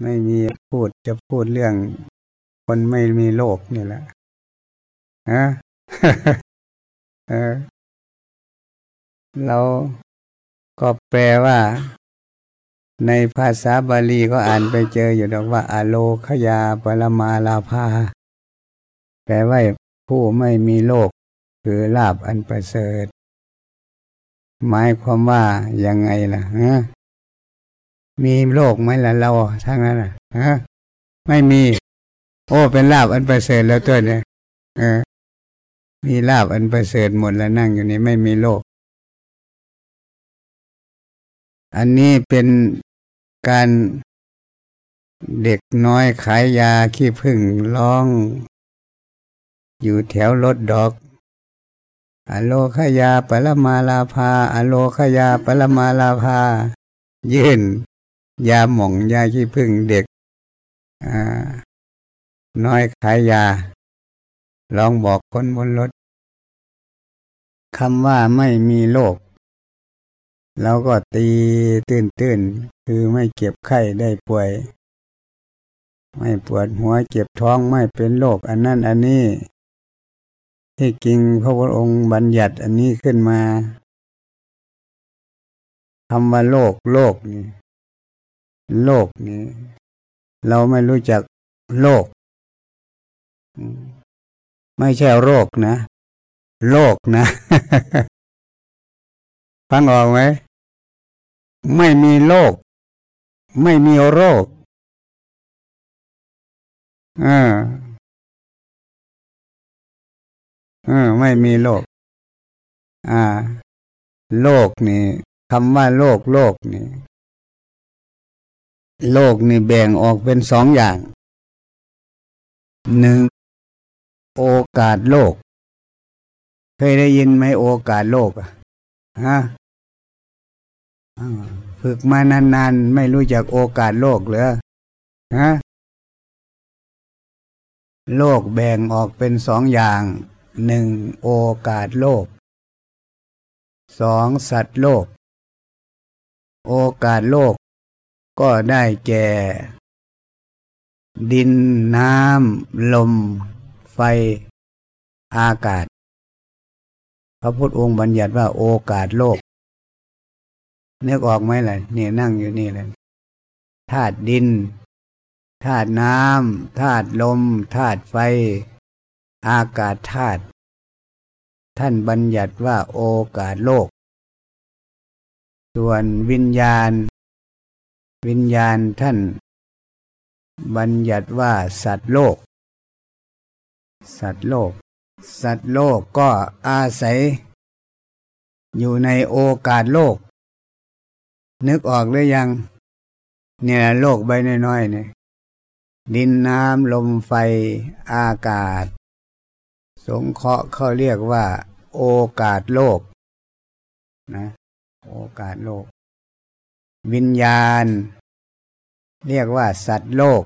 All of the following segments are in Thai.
ไม่มีพูดจะพูดเรื่อง คนไม่มีโลกนี่แหละฮะเออเราก็แปลว่า ในภาษาบาลีก็อ่านไปเจออยู่ดอกว่า อโลขยาปรมาลาภา แปลว่าผู้ไม่มีโลก คือลาบอันประเสริฐ หมายความว่ายังไงล่ะฮะ มีโลกไหมล่ะเราทั้งนั้นอะฮะไม่มี โอ้เป็นลาบอันประเสริฐแล้วตัวเนี่ยเออ มีลาบอันประเสริฐหมดแล้วนั่งอยู่นี่ไม่มีโลกอันนี้เป็นการเด็กน้อยขายยาขี้พึ่งร้อง อยู่แถวรถดอก อโลขยาปรมาลาภาอโลขยาปรมาลาภา ยื่น ยาหม่องยาขี้พึ่งเด็กน้อยขายยา ลองบอกคนบนรถคำว่าไม่มีโรคเราก็ตีตื่นตื่นคือไม่เก็บไข้ได้ป่วย ไม่ปวดหัวเจ็บท้องไม่เป็นโรคอันนั้นอันนี้ ที่จริงพระพุทธองค์บัญญัติอันนี้ขึ้นมาคำว่าโลกโลกนี่ โลกนี่เราไม่รู้จักโลก ไม่ใช่โรคนะ โลกนะฟังออกไหมไม่มีโรคไม่มีโรคอ่าเออไม่มีโลก อ่า โลกนี่คำว่าโลกโลกนี่ โลกนี่แบ่งออกเป็นสองอย่างหนึ่งโอกาสโลก เคยได้ยินไหมโอกาสโลกอะฮะฝึกมานานๆ ไม่รู้จักโอกาสโลกเหรอฮะโลกแบ่งออกเป็นสองอย่างหนึ่งโอกาสโลกสองสัตว์โลก โอกาสโลก ก็ได้แก่ ดินน้ำ ลม ไฟ อากาศ พระพุทธองค์บัญญัติว่าโอกาสโลกนึกออกไหมล่ะนี่นั่งอยู่นี่เลยธาตุดินธาตุน้ำธาตุลมธาตุไฟ อากาศธาตุท่านบัญญัติว่าโอกาสโลก ส่วนวิญญาณ วิญญาณท่าน บัญญัติว่าสัตว์โลก สัตว์โลก สัตว์โลกก็อาศัย อยู่ในโอกาสโลก นึกออกหรือยัง เนี่ยโลกใบน้อยๆเนี่ยดินน้ำลมไฟอากาศ สงเคราะห์เขาเรียกว่า โอกาสโลกนะโอกาสโลก วิญญาณ เรียกว่าสัตว์โลก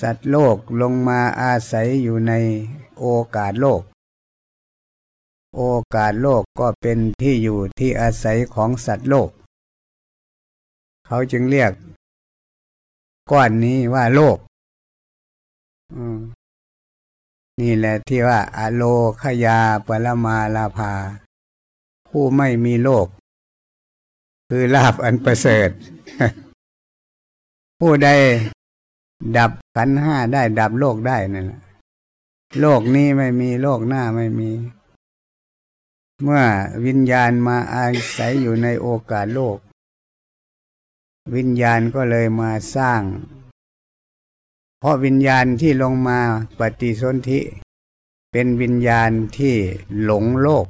สัตว์โลกลงมาอาศัยอยู่ในโอกาสโลก โอกาสโลกก็เป็นที่อยู่ที่อาศัยของสัตว์โลก เขาจึงเรียก ก้อนนี้ว่าโลกนี่แหละที่ว่า อโลขยาปรมาลาภา ผู้ไม่มีโลก คือลาบอันประเสริฐ ผู้ใดดับขันห้าได้ดับโลกได้นั่นแหละโลกนี้ไม่มีโลกหน้าไม่มี เมื่อวิญญาณมาอาศัยอยู่ในโอกาสโลก วิญญาณก็เลยมาสร้าง เพราะวิญญาณที่ลงมาปฏิสนธิ เป็นวิญญาณที่หลงโลก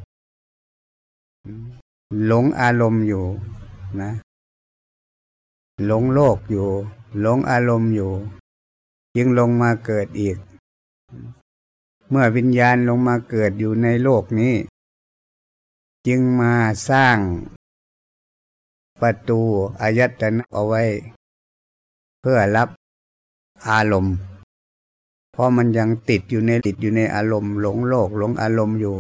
หลงอารมณ์อยู่ นะ หลงโลกอยู่ หลงอารมณ์อยู่ จึงลงมาเกิดอีก เมื่อวิญญาณลงมาเกิดอยู่ในโลกนี้ จึงมาสร้าง ประตูอายตนะเอาไว้ เพื่อรับอารมณ์ เพราะมันยังติดอยู่ในติดอยู่ในอารมณ์ หลงโลกหลงอารมณ์อยู่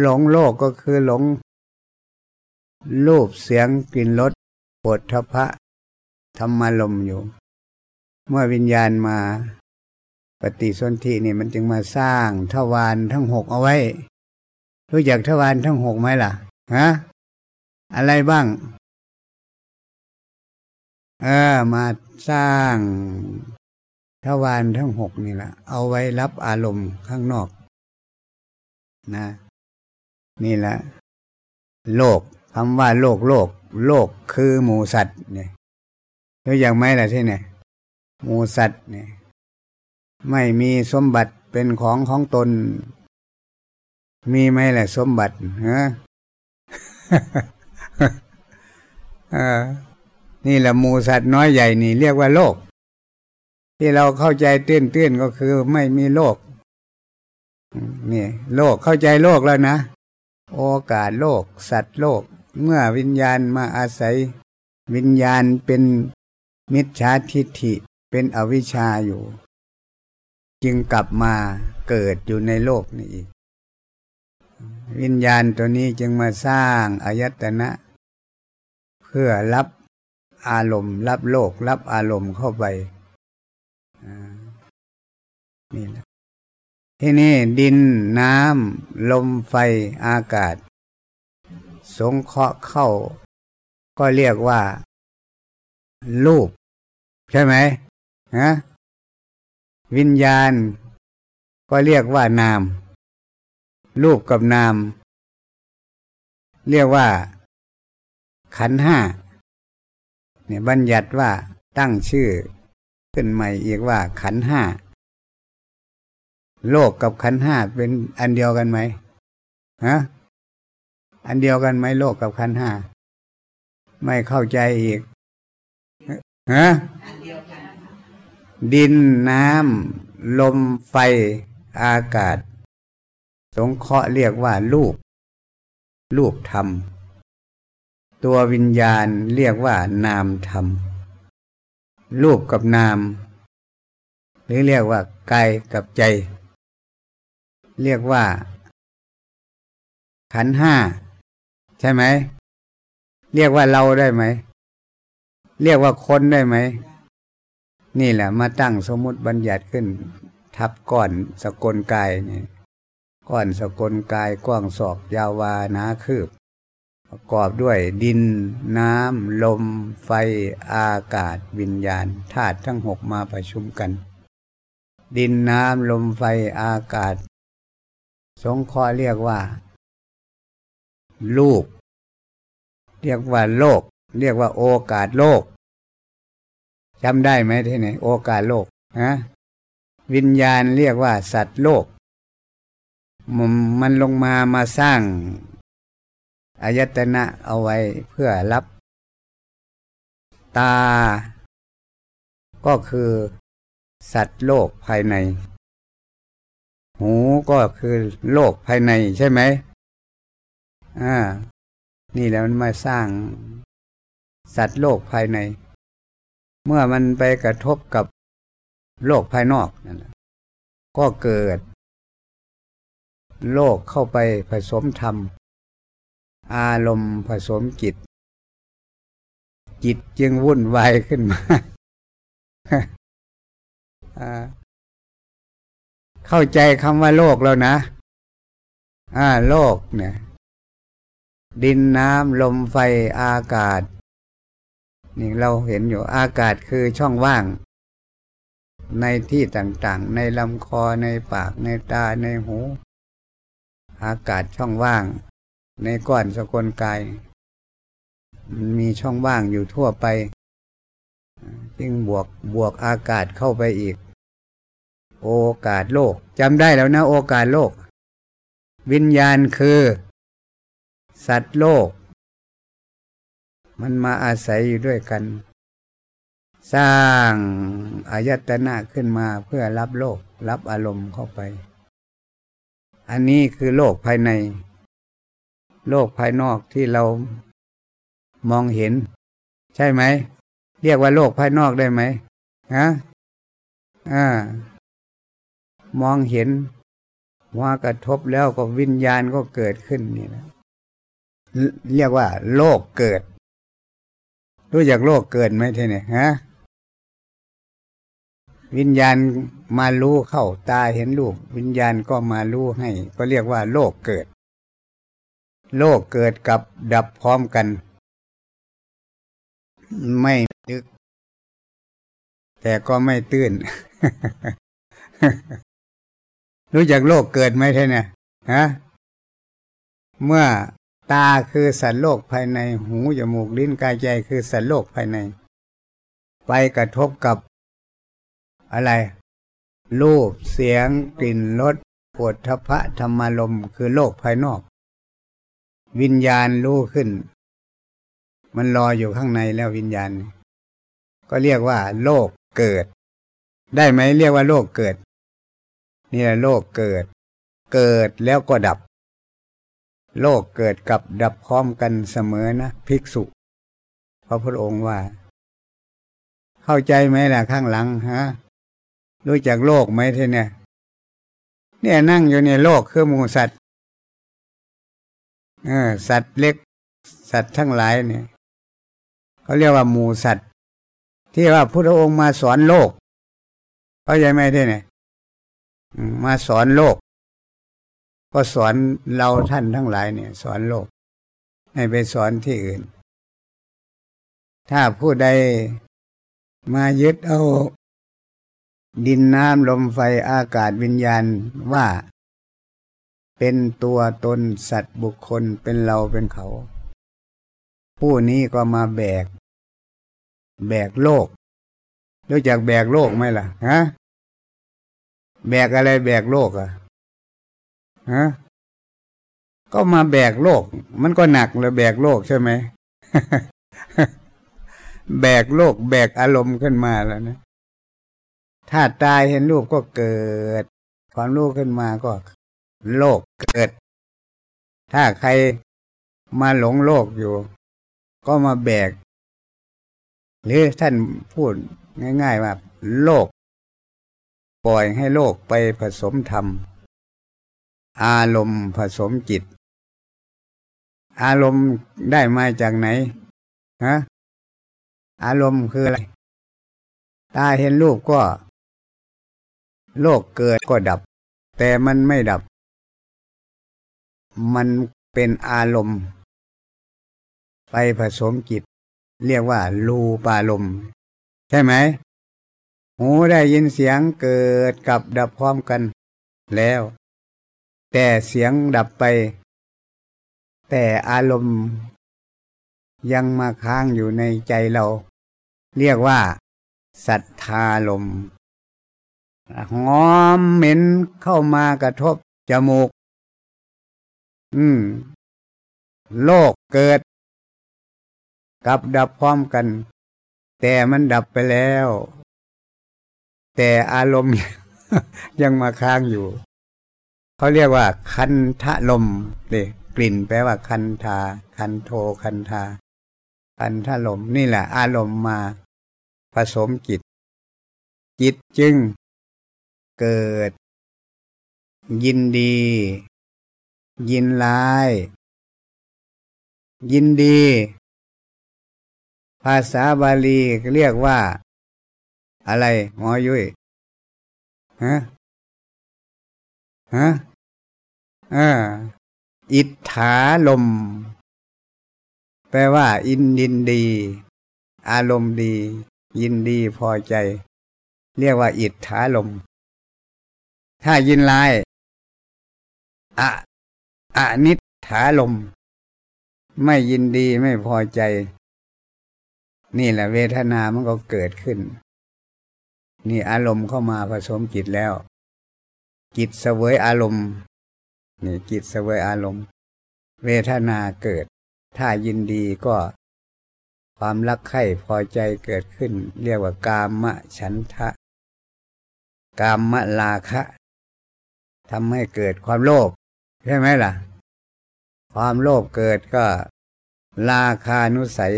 หลงโลกก็คือหลง รูปเสียงกลิ่นรสปวดทพะธรรมลมอยู่ เมื่อวิญญาณมาปฏิสนธินี่มันจึงมาสร้างทวารทั้งหกเอาไว้ รู้จักทวารทั้งหกไหมล่ะฮะอะไรบ้าง เออ มาสร้างทวารทั้งหกนี่แหละเอาไว้รับอารมณ์ข้างนอก นะ นี่แหละโลกคำว่าโลกโลก โลกคือหมูสัตว์เนี่ยรู้อย่างไหมล่ะที่เนี่ยหมูสัตว์เนี่ย ไม่มีสมบัติเป็นของของตน มีไหมล่ะสมบัติฮะนี่แหละหมูสัตว์น้อยใหญ่นี่ เรียกว่าโลก ที่เราเข้าใจตื้นตื้นก็คือไม่มีโลก นี่โลกเข้าใจโลกแล้วนะ โอกาสโลก สัตว์โลก เมื่อวิญญาณมาอาศัย วิญญาณเป็นมิจฉาทิฏฐิเป็นอวิชชาอยู่ จึงกลับมาเกิดอยู่ในโลกนี้อีก วิญญาณตัวนี้จึงมาสร้างอายตนะ เพื่อรับอารมณ์ รับโลก รับอารมณ์เข้าไปนี่แหละ ที่นี่ดินน้ำ ลมไฟอากาศ สงเคราะห์เข้า ก็เรียกว่า รูป ใช่ไหมฮะวิญญาณ ก็เรียกว่านาม รูปกับนาม เรียกว่า ขันห้าเนี่ยบัญญัติว่าตั้งชื่อ ขึ้นใหม่อีกว่าขันห้า โลกกับขันห้าเป็นอันเดียวกันไหมฮะอันเดียวกันไหมโลกกับขันห้าไม่เข้าใจอีกฮะดินน้ำลมไฟอากาศ สงเคราะห์เรียกว่ารูปรูปธรรม ตัววิญญาณเรียกว่านามธรรม รูปกับนาม หรือเรียกว่ากายกับใจ เรียกว่า ขันห้าใช่ไหม เรียกว่าเราได้ไหม เรียกว่าคนได้ไหม นี่แหละ มาตั้งสมมติบัญญัติขึ้น ทับก้อนสกลกายนี่ก้อนสกลกายกว้างศอกยาววานาคืบ ประกอบด้วยดิน น้ำ ลม ไฟ อากาศ วิญญาณธาตุทั้งหกมาประชุมกัน ดินน้ำ ลมไฟอากาศ สงเคราะห์เรียกว่า ลูก เรียกว่าโลก เรียกว่าโอกาสโลกจำได้ไหมที่ไหนโอกาสโลกฮะวิญญาณเรียกว่า สัตว์โลก มันลงมามาสร้างอายตนะเอาไว้เพื่อรับ ตา ก็คือ สัตว์โลกภายใน หูก็คือโลกภายในใช่ไหมอ่า นี่แล้วมันมาสร้างสัตว์โลกภายใน เมื่อมันไปกระทบกับโลกภายนอกนั่นแหละก็เกิด โลกเข้าไปผสมธรรม อารมณ์ผสมจิต จิตจึงวุ่นวายขึ้นมา เข้าใจคำว่าโลกแล้วนะ อ่า โลกเนี่ย ดินน้ำลมไฟอากาศ นี่เราเห็นอยู่อากาศคือช่องว่าง ในที่ต่างๆ ในลำคอในปากในตาในหู อากาศช่องว่าง ในก้อนสกลกายมันมีช่องว่างอยู่ทั่วไป จึงบวกบวกอากาศเข้าไปอีก โอกาสโลกจำได้แล้วนะโอกาสโลก วิญญาณคือ สัตว์โลก มันมาอาศัยอยู่ด้วยกัน สร้างอายตนะขึ้นมาเพื่อรับโลก รับอารมณ์เข้าไป อันนี้คือโลกภายใน โลกภายนอกที่เรามองเห็น ใช่ไหม เรียกว่าโลกภายนอกได้ไหมฮะอ่า มองเห็นว่ากระทบแล้วก็วิญญาณก็เกิดขึ้นนี่นะเรียกว่า โลกเกิด รู้จักโลกเกิดไหมทีนี่ฮะวิญญาณมารู้เข้าตาเห็นรูปวิญญาณก็มารู้ให้ ก็เรียกว่า โลกเกิด โลกเกิดกับดับพร้อมกัน ไม่ดึก แต่ก็ไม่ตื้น รู้จักโลกเกิดไหมท่านเนี่ยฮะเมื่อตาคือสัตว์โลกภายใน หูจมูกลิ้นกายใจคือสัตว์โลกภายใน ไปกระทบกับ อะไร รูปเสียง กลิ่นรสปวดทพะธรรมารมคือโลกภายนอก วิญญาณรู้ขึ้น มันรออยู่ข้างในแล้ววิญญาณ ก็เรียกว่า โลกเกิด ได้ไหมเรียกว่าโลกเกิด นี่แหละโลกเกิด เกิดแล้วก็ดับ โลกเกิดกับดับพร้อมกันเสมอนะภิกษุพระพุทธองค์ว่า เข้าใจไหมล่ะข้างหลังฮะรู้จักโลกไหมทีเนี่ย เนี่ยนั่งอยู่ในโลกคือหมูสัตว์เออสัตว์เล็ก สัตว์ทั้งหลายเนี่ยเขาเรียกว่าหมูสัตว์ ที่ว่าพุทธองค์มาสอนโลก เข้าใจไหมทีเนี่ย มาสอนโลก ก็สอนเราท่านทั้งหลายเนี่ย สอนโลก ให้ไปสอนที่อื่น ถ้าผู้ใดมายึดเอาดินน้ำลมไฟอากาศวิญญาณว่า เป็นตัวตนสัตว์บุคคลเป็นเราเป็นเขา ผู้นี้ก็มาแบก แบกโลก รู้จักแบกโลกไหมล่ะ ฮะ แบกอะไรแบกโลกอะฮะก็มาแบกโลก มันก็หนักเลยแบกโลกใช่ไหมแบกโลก แบกอารมณ์ขึ้นมาแล้วนะถ้าตายเห็นรูปก็เกิด ความรู้ขึ้นมาก็ โลกเกิด ถ้าใครมาหลงโลกอยู่ ก็มาแบก หรือท่านพูดง่าย ๆ ว่า โลก ล่อยให้โลกไปผสมธรรม อารมณ์ผสมจิต อารมณ์ได้มาจากไหนฮะอารมณ์คืออะไร ตาเห็นรูปก็ โลกเกิดก็ดับ แต่มันไม่ดับ มันเป็นอารมณ์ ไปผสมจิต เรียกว่ารูปารมณ์ใช่ไหม หูได้ยินเสียงเกิดกับดับพร้อมกัน แล้ว แต่เสียงดับไป แต่อารมณ์ ยังมาค้างอยู่ในใจเรา เรียกว่าศรัทธาลมหอมเหม็นเข้ามากระทบจมูก อืม โลกเกิด กับดับพร้อมกัน แต่มันดับไปแล้ว แต่อารมณ์ยังมาค้างอยู่ เขาเรียกว่า คันทะลมเลยกลิ่นแปลว่าคันทา คันโทคันทา คันทะลมนี่แหละ อารมณ์มา ผสมจิต จิตจึง เกิด ยินดี ยินลาย ยินดี ภาษาบาลีเรียกว่า อะไรหมอยุ้ยฮะฮะอ่าอิทธาลม แปลว่า อินดินดี อารมณ์ดี ยินดีพอใจ เรียกว่าอิทธาลม ถ้ายินลายอะอะนิถาลม ไม่ยินดีไม่พอใจ นี่แหละเวทนามันก็เกิดขึ้น นี่อารมณ์เข้ามาผสมจิตแล้ว จิตเสวยอารมณ์ นี่จิตเสวยอารมณ์ เวทนาเกิด ถ้ายินดีก็ ความรักใคร่พอใจเกิดขึ้น เรียกว่ากามะฉันทะ กามะลาคะทำให้เกิดความโลภใช่ไหมล่ะ ความโลภเกิดก็ ราคานุสัย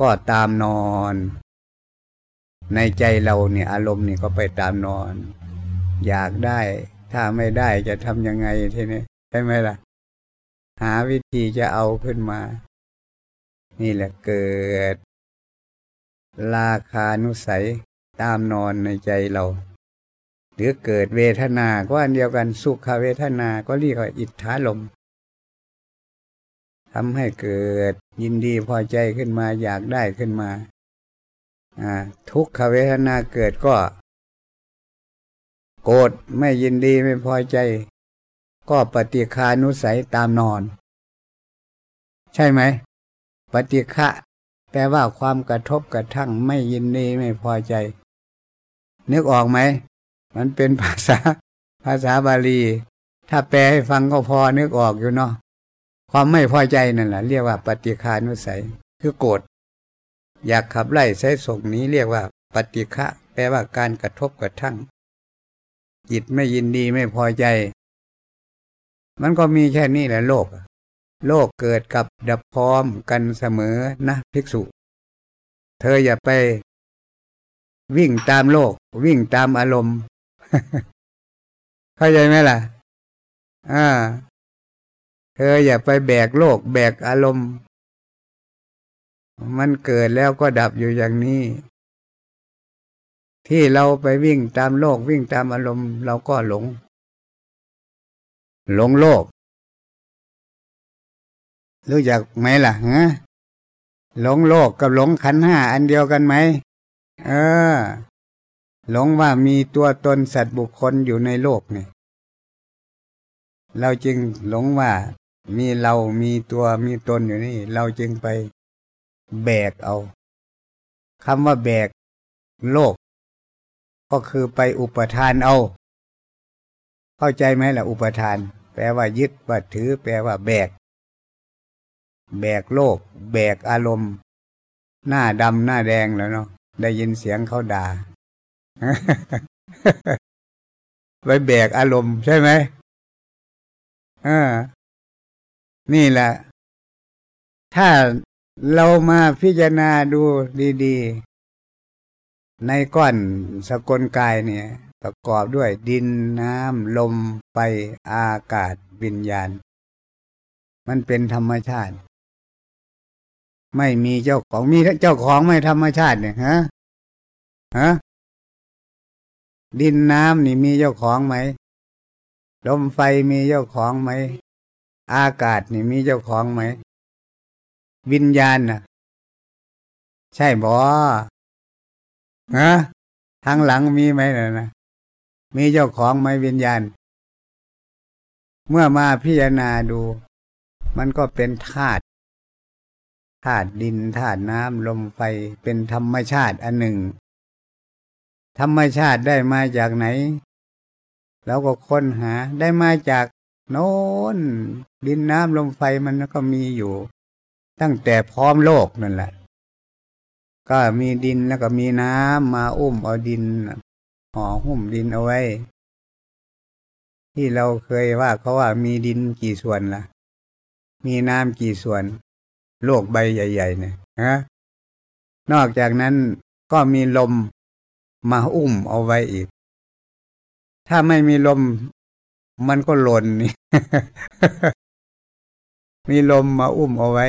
ก็ตามนอน ในใจเราเนี่ยอารมณ์นี่ก็ไปตามนอน อยากได้ ถ้าไม่ได้จะทำยังไงทีนี้ใช่ไหมล่ะ หาวิธีจะเอาขึ้นมา นี่แหละเกิด ราคานุสัยตามนอนในใจเรา หรือเกิดเวทนาก็อันเดียวกันสุขเวทนาก็เรียกว่าอิทธาลมทำให้เกิดยินดีพอใจขึ้นมาอยากได้ขึ้นมา ทุกขเวทนาเกิดก็ โกรธไม่ยินดีไม่พอใจ ก็ปฏิคานุสัยตามนอน ใช่ไหม ปฏิฆะแปลว่าความกระทบกระทั่งไม่ยินดีไม่พอใจ นึกออกไหม มันเป็นภาษาภาษาบาลี ถ้าแปลให้ฟังก็พอนึกออกอยู่เนาะความไม่พอใจนั่นแหละเรียกว่าปฏิคานุสัย คือโกรธ อยากขับไล่ใช้ส่งนี้เรียกว่า ปฏิฆะแปลว่าการกระทบกระทั่ง จิตไม่ยินดีไม่พอใจ มันก็มีแค่นี้แหละโลก โลกเกิดกับดับพร้อมกันเสมอนะภิกษุ เธออย่าไป วิ่งตามโลก วิ่งตามอารมณ์ เข้าใจไหมล่ะ อ่า เธออย่าไปแบกโลก แบกอารมณ์ มันเกิดแล้วก็ดับอยู่อย่างนี้ ที่เราไปวิ่งตามโลกวิ่งตามอารมณ์เราก็หลง หลงโลก รู้จักไหมล่ะฮะหลงโลกกับหลงขันห้าอันเดียวกันไหมเออ หลงว่ามีตัวตนสัตว์บุคคลอยู่ในโลกนี่เราจึงหลงว่ามีเรามีตัวมีตนอยู่นี่ เราจึงไป แบกเอาคำว่าแบกโลก ก็คือไปอุปทานเอา เข้าใจไหมล่ะ อุปทาน แปลว่ายึดว่าถือ แปลว่าแบก แบกโลก แบกอารมณ์ หน้าดำหน้าแดงแล้วเนาะได้ยินเสียงเขาด่าไปแบกอารมณ์ใช่ไหมอ่านี่แหละ ถ้า เรามาพิจารณาดูดีๆ ในก้อนสกลกายเนี่ย ประกอบด้วยดินน้ำลมไฟอากาศวิญญาณ มันเป็นธรรมชาติ ไม่มีเจ้าของมีเจ้าของไม่ธรรมชาติเนี่ยฮะฮะดินน้ำนี่มีเจ้าของไหมลมไฟมีเจ้าของไหม อากาศนี่มีเจ้าของไหม วิญญาณน่ะ ใช่บ่ฮะทางหลังมีไหมน่ะนะมีเจ้าของไหมวิญญาณ เมื่อมาพิจารณาดู มันก็เป็นธาตุธาตุดินธาตุน้ำลมไฟเป็นธรรมชาติอันหนึ่ง ธรรมชาติได้มาจากไหนแล้วก็ค้นหาได้มาจากโน้นดินน้ำลมไฟมันก็มีอยู่ ตั้งแต่พร้อมโลกนั่นแหละ ก็มีดินแล้วก็มีน้ำมาอุ้มเอาดินห่อหุ้มดินเอาไว้ ที่เราเคยว่าเขาว่ามีดินกี่ส่วนละ่ะ มีน้ำกี่ส่วน โลกใบใหญ่ๆเนี่ยฮะนอกจากนั้นก็มีลมมาอุ้มเอาไว้อีก ถ้าไม่มีลม มันก็หล่นนี่มีลมมาอุ้มเอาไว้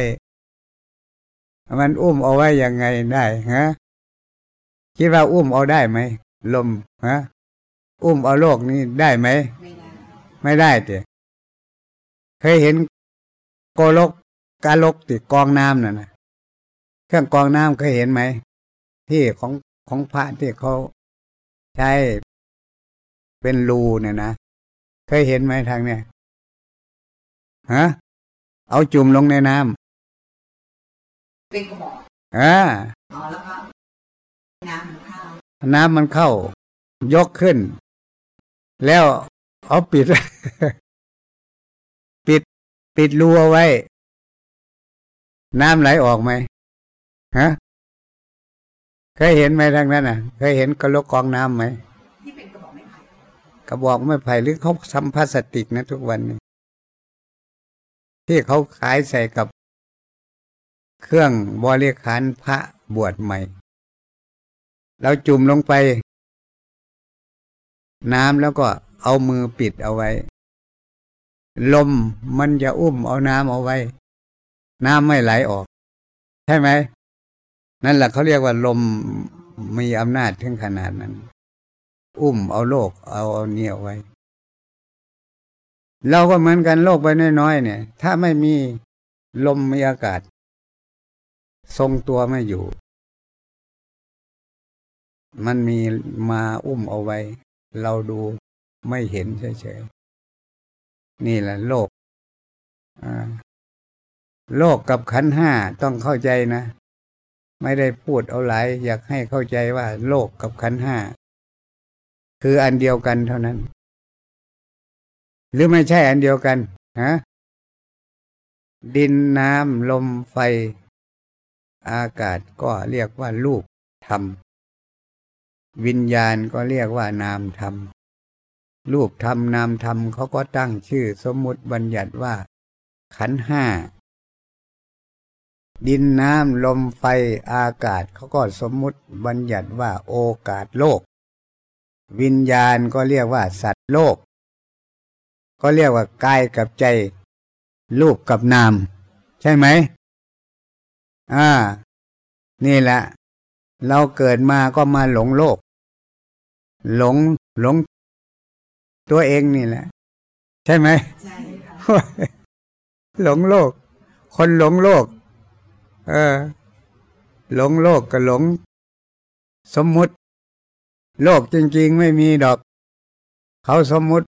มันอุ้มเอาไว้ยังไงได้ฮะคิดว่าอุ้มเอาได้ไหมลมฮะอุ้มเอาโลกนี้ได้ไหมไม่ได้เด็เคยเห็นโกลกกาลกติดกองน้ำน่ะนะเครื่องกองน้ำเคยเห็นไหมที่ของของพระที่เขาใช้เป็นรูเนี่ยนะเคยเห็นไหมทางเนี่ยฮะเอาจุ่มลงในน้ำ เป็นกระบอกอ่าอ๋อแล้วก็น้ำมันเข้า น้ำมันเข้า ยกขึ้น แล้วเอาปิด ปิด ปิดรูเอาไว้ น้ำไหลออกไหมฮะเคยเห็นไหมทางนั้นอะ เคยเห็นกระโลกกองน้ำไหมที่เป็นกระบอกไม้ไผ่กระบอกไม้ไผ่หรือเขาซัมพลาสติกนะทุกวันนี้ที่เขาขายใส่กับ เครื่องบริขารพระบวชใหม่ เราจุ่มลงไป น้ำแล้วก็เอามือปิดเอาไว้ ลมมันจะอุ้มเอาน้ำเอาไว้ น้ำไม่ไหลออก ใช่ไหม นั่นแหละเขาเรียกว่าลมมีอำนาจถึงขนาดนั้น อุ้มเอาโลกเอาเอาเนี่ยไว้ เราก็เหมือนกันโลกไปน้อยๆเนี่ย ถ้าไม่มีลมมีอากาศ ทรงตัวไม่อยู่ มันมีมาอุ้มเอาไว้ เราดูไม่เห็นเฉยๆ นี่แหละโลก โลกกับขันห้าต้องเข้าใจนะ ไม่ได้พูดเอาหลาย อยากให้เข้าใจว่า โลกกับขันห้าคืออันเดียวกันเท่านั้น หรือไม่ใช่อันเดียวกันฮะดินน้ำลมไฟ อากาศก็เรียกว่าลูกธรรม วิญญาณก็เรียกว่านามธรรม รูปธรรมนามธรรมเขาก็ตั้งชื่อสมมุติบัญญัติว่า ขันห้า ดินน้ำลมไฟอากาศเขาก็สมมุติบัญญัติว่าโอกาสโลก วิญญาณก็เรียกว่าสัตว์โลก ก็เรียกว่ากายกับใจ รูปกับนาม ใช่ไหม อ่า นี่แหละ เราเกิดมาก็มาหลงโลก หลงหลง ตัวเองนี่แหละ ใช่ไหมใช่ค่ะหลงโลก คนหลงโลก เออ หลงโลกกับหลง สมมุติ โลกจริง ๆ ไม่มีดอก เขาสมมุติ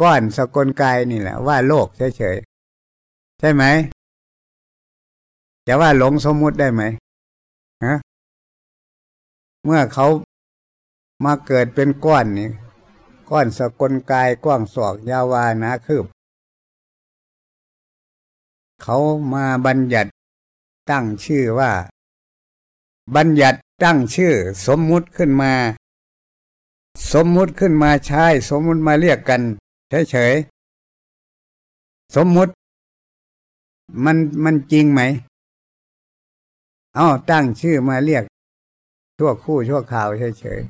ก้อนสกลกายนี่แหละ ว่าโลกเฉยๆใช่ไหม จะว่าหลงสมมุติได้ไหมฮะเมื่อเขามาเกิดเป็นก้อนนี่ก้อนสกลกายกว้างศอกยาวานาคืบ เขามาบัญญัติตั้งชื่อว่า บัญญัติตั้งชื่อ สมมุติขึ้นมา สมมุติขึ้นมาใช้สมมุติมาเรียกกันเฉยๆสมมุติ มันมันจริงไหม อาตั้งชื่อมาเรียก ชั่วคู่ชั่วข่าวเฉย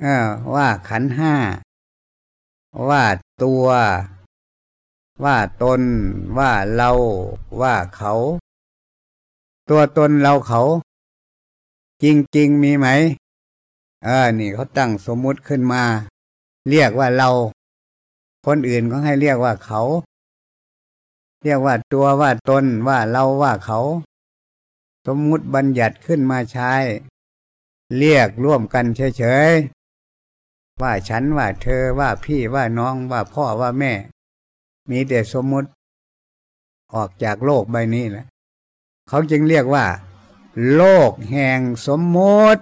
เออว่าขันห้า ว่าตัว ว่าตน ว่าเรา ว่าเขา ตัวตนเราเขา จริงๆมีไหม เออ นี่เขาตั้งสมมุติขึ้นมา เรียกว่าเรา คนอื่นก็ให้เรียกว่าเขา เรียกว่าตัวว่าตนว่าเราว่าเขา สมมุติบัญญัติขึ้นมาใช้ เรียกร่วมกันเฉยๆ ว่าฉันว่าเธอว่าพี่ว่าน้องว่าพ่อว่าแม่ มีแต่สมมุติ ออกจากโลกใบนี้แหละเขาจึงเรียกว่า โลกแห่งสมมติ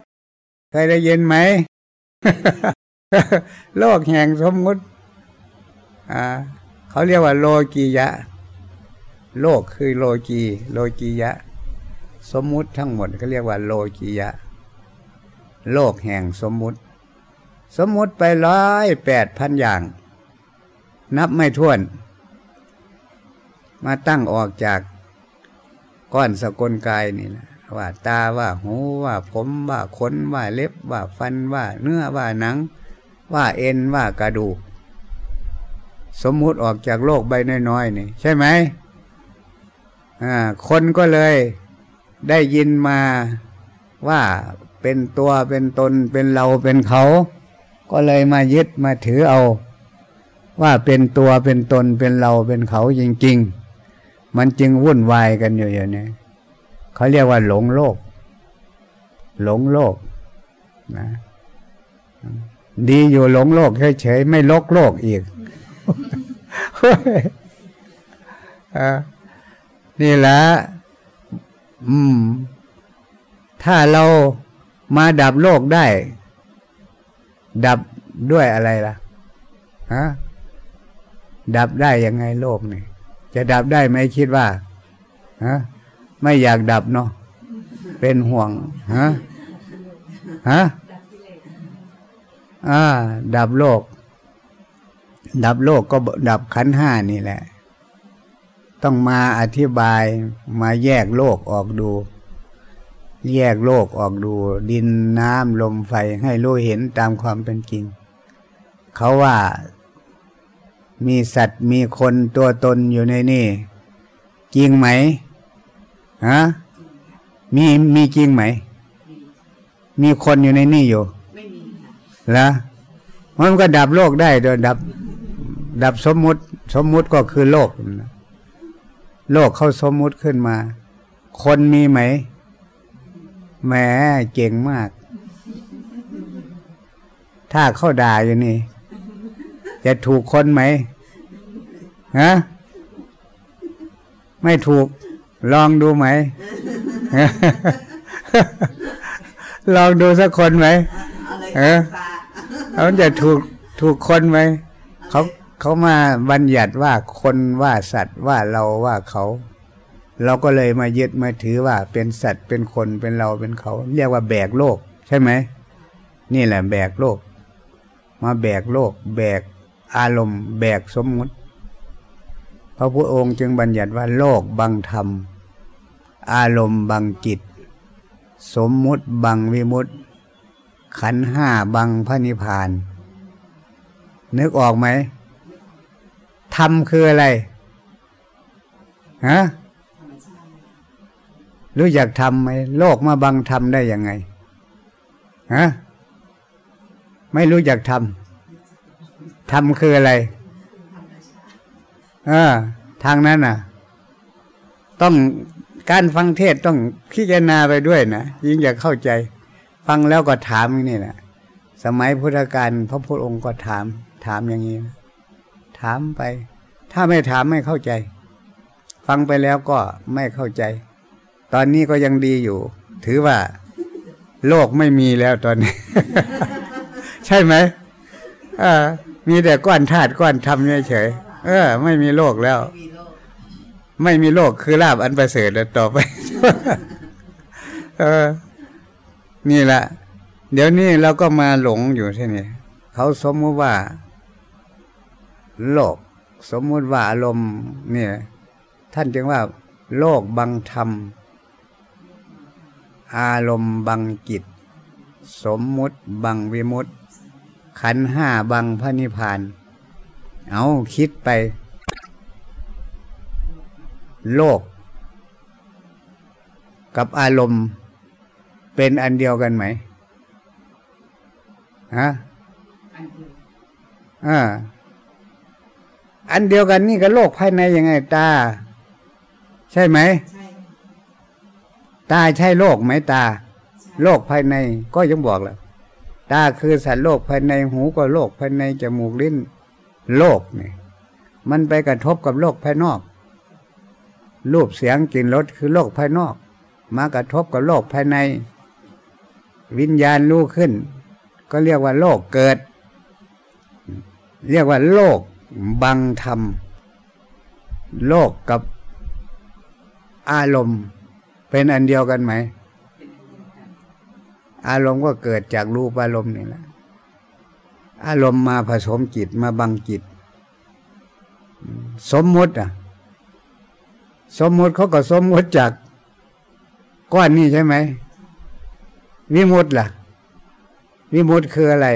เคยได้ยินไหม โลกแห่งสมมุติอ่าเขาเรียกว่าโลกียะ โลกคือโลกี โลกียะ สมมุติทั้งหมดเขาเรียกว่าโลกียะ โลกแห่งสมมุติ สมมติไปร้อยแปดพันอย่าง นับไม่ถ้วน มาตั้งออกจากก้อนสกลกายนี่แหละว่าตาว่าหูว่าผมว่าขนว่าเล็บว่าฟันว่าเนื้อว่าหนัง ว่าเอ็นว่ากระดูก สมมุติออกจากโลกใบน้อยๆนี่ ใช่ไหมอ่าคนก็เลย ได้ยินมาว่าเป็นตัวเป็นตนเป็นเราเป็นเขา ก็เลยมายึดมาถือเอา ว่าเป็นตัวเป็นตนเป็นเราเป็นเขาจริง ๆ มันจึงวุ่นวายกันอยู่อย่างนี้เขาเรียกว่าหลงโลก หลงโลกนะดีอยู่หลงโลกเฉยๆไม่ลกโลกอีกนี่แหละ อืม ถ้าเรามาดับโลกได้ ดับด้วยอะไรล่ะฮะดับได้ยังไงโลกนี่จะดับได้ไหมคิดว่าฮะไม่อยากดับเนาะเป็นห่วงฮะฮะอ่า ดับโลก ดับโลกก็ดับขันห้านี่แหละ ต้องมาอธิบายมาแยกโลกออกดู แยกโลกออกดู ดินน้ำลมไฟให้รู้เห็นตามความเป็นจริง เขาว่ามีสัตว์มีคนตัวตนอยู่ในนี่ จริงไหมฮะมีมีจริงไหม มีคนอยู่ในนี่อยู่ไม่มีค่ะแล้วมันก็ดับโลกได้โดยดับ ดับสมมุติ สมมุติก็คือโลก โลกเขาสมมุติขึ้นมา คนมีไหมแหมเก่งมาก ถ้าเข้าด่าอยู่นี่ จะถูกคนไหมฮะไม่ถูก ลองดูไหม ลองดูสักคนไหมเออเขาจะถูกถูกคนไหมเขา เขามาบัญญัติว่าคนว่าสัตว์ว่าเราว่าเขา เราก็เลยมายึดมาถือว่าเป็นสัตว์เป็นคนเป็นเราเป็นเขา เรียกว่าแบกโลก ใช่ไหมนี่แหละแบกโลก มาแบกโลก แบกอารมณ์ แบกสมมุติ พระพุทธองค์จึงบัญญัติว่าโลกบังธรรม อารมณ์บังจิต สมมุติบังวิมุตติขันห้าบังพระนิพพาน นึกออกไหม ธรรมคืออะไรฮะธรรมชาติรู้จักธรรมไหมโลกมาบังธรรมได้ยังไงฮะไม่รู้จักธรรมธรรมคืออะไรธรรมชาติเออทางนั้นน่ะ ต้องการฟังเทศต้องพิจารณาไปด้วยนะยิ่งจะเข้าใจ ฟังแล้วก็ถามนี่แหละสมัยพุทธกาลพระพุทธองค์ก็ถาม ถามอย่างนี้นะ ถามไป ถ้าไม่ถามไม่เข้าใจ ฟังไปแล้วก็ไม่เข้าใจ ตอนนี้ก็ยังดีอยู่ ถือว่า โลกไม่มีแล้วตอนนี้ ใช่ไหมมีแต่ก้อนธาตุก้อนธรรมเฉยเออ ไม่มีโลกแล้ว ไม่มีโลกคือลาบอันประเสริฐแล้วต่อไป เออ นี่แหละ เดี๋ยวนี้เราก็มาหลงอยู่ที่นี่เขาสมมติว่า โลก สมมุติว่าอารมณ์เนี่ยท่านจึงว่า โลกบังธรรม อารมณ์บังจิต สมมุติบังวิมุตติขันธ์ห้าบังพระนิพพาน เอาคิดไป โลก กับอารมณ์เป็นอันเดียวกันไหมฮะอันเดียวอ่า อันเดียวกันนี่ก็โลกภายในยังไงตา ใช่ไหมใช่ตาใช่โลกไหมตา โลกภายในก็ยังบอกแล้วตาคือสัตว์โลกภายในหูก็โลกภายในจมูกลิ้น โลกนี่ยมันไปกระทบกับโลกภายนอก รูปเสียงกลิ่นรสคือโลกภายนอก มากระทบกับโลกภายใน วิญญาณรู้ขึ้น ก็เรียกว่าโลกเกิด เรียกว่าโลก บังธรรม โลกกับอารมณ์เป็นอันเดียวกันไหม อารมณ์ก็เกิดจากรูปอารมณ์นี่แหละอารมณ์มาผสมจิตมาบังจิต สมมติอะ สมมติเขาก็สมมติจากก้อนนี้ใช่ไหมวิมุตติล่ะ วิมุตติคืออะไร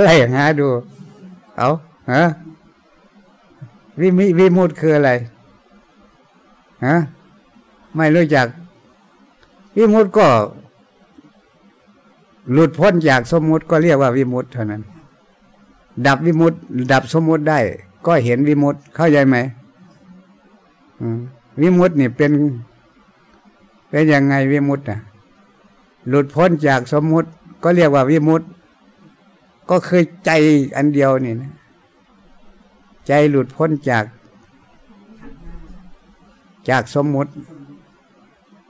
ไล่หาดู เอาฮะวิมิวิมุตคืออะไรฮะไม่รู้จัก วิมุตก็ หลุดพ้นจากสมมุติก็เรียกว่าวิมุตเท่านั้น ดับวิมุตดับสมมุติได้ ก็เห็นวิมุตเข้าใจไหมอืมวิมุตตินี่เป็น เป็นยังไงวิมุตอะหลุดพ้นจากสมมุติก็เรียกว่าวิมุตติ ก็คือใจอันเดียวนี่นะใจหลุดพ้นจาก จากสมมุติ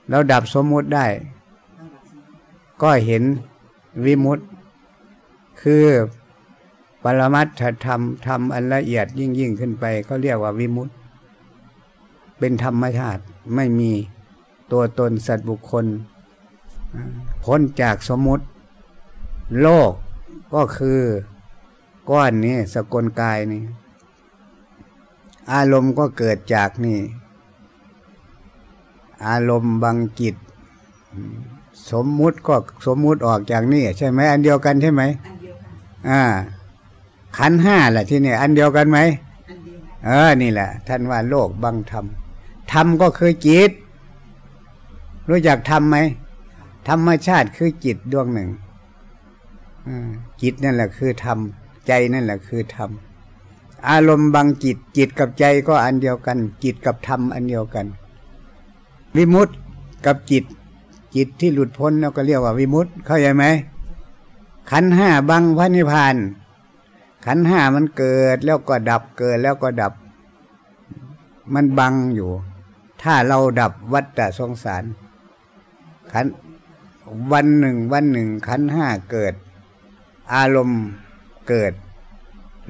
เราดับสมมุติได้ ก็เห็นวิมุตคือปรมัตถธรรมธรรมอันละเอียดยิ่งยิ่งขึ้นไป ก็เรียกว่าวิมุตเป็นธรรมชาติไม่มีตัวตนสัตว์บุคคล พ้นจากสมมุติ โลก ก็คือก้อนนี้สกลกายนี่ อารมณ์ก็เกิดจากนี่ อารมณ์บังจิต สมมุติก็สมมุติออกจากนี่ใช่ไหมอันเดียวกันใช่ไหมอันเดียวกันอ่า ขันห้าแหละที่นี่อันเดียวกันไหมอันเดียวเออนี่แหละ ท่านว่าโลกบังธรรมธรรมก็คือจิต รู้จักธรรมไหมธรรมชาติคือจิตดวงหนึ่งอ่า จิตนั่นแหละคือธรรมใจนั่นแหละคือธรรมอารมณ์บังจิตจิตกับใจก็อันเดียวกัน จิตกับธรรมอันเดียวกัน วิมุตติกับจิต จิตที่หลุดพ้นเราก็เรียกว่าวิมุตติเข้าใจไหมขันห้าบังพระนิพพานขันห้ามันเกิดแล้วก็ดับเกิดแล้วก็ดับ มันบังอยู่ ถ้าเราดับวัฏสงสารขันวันหนึ่งวันหนึ่งขันห้าเกิด อารมณ์เกิด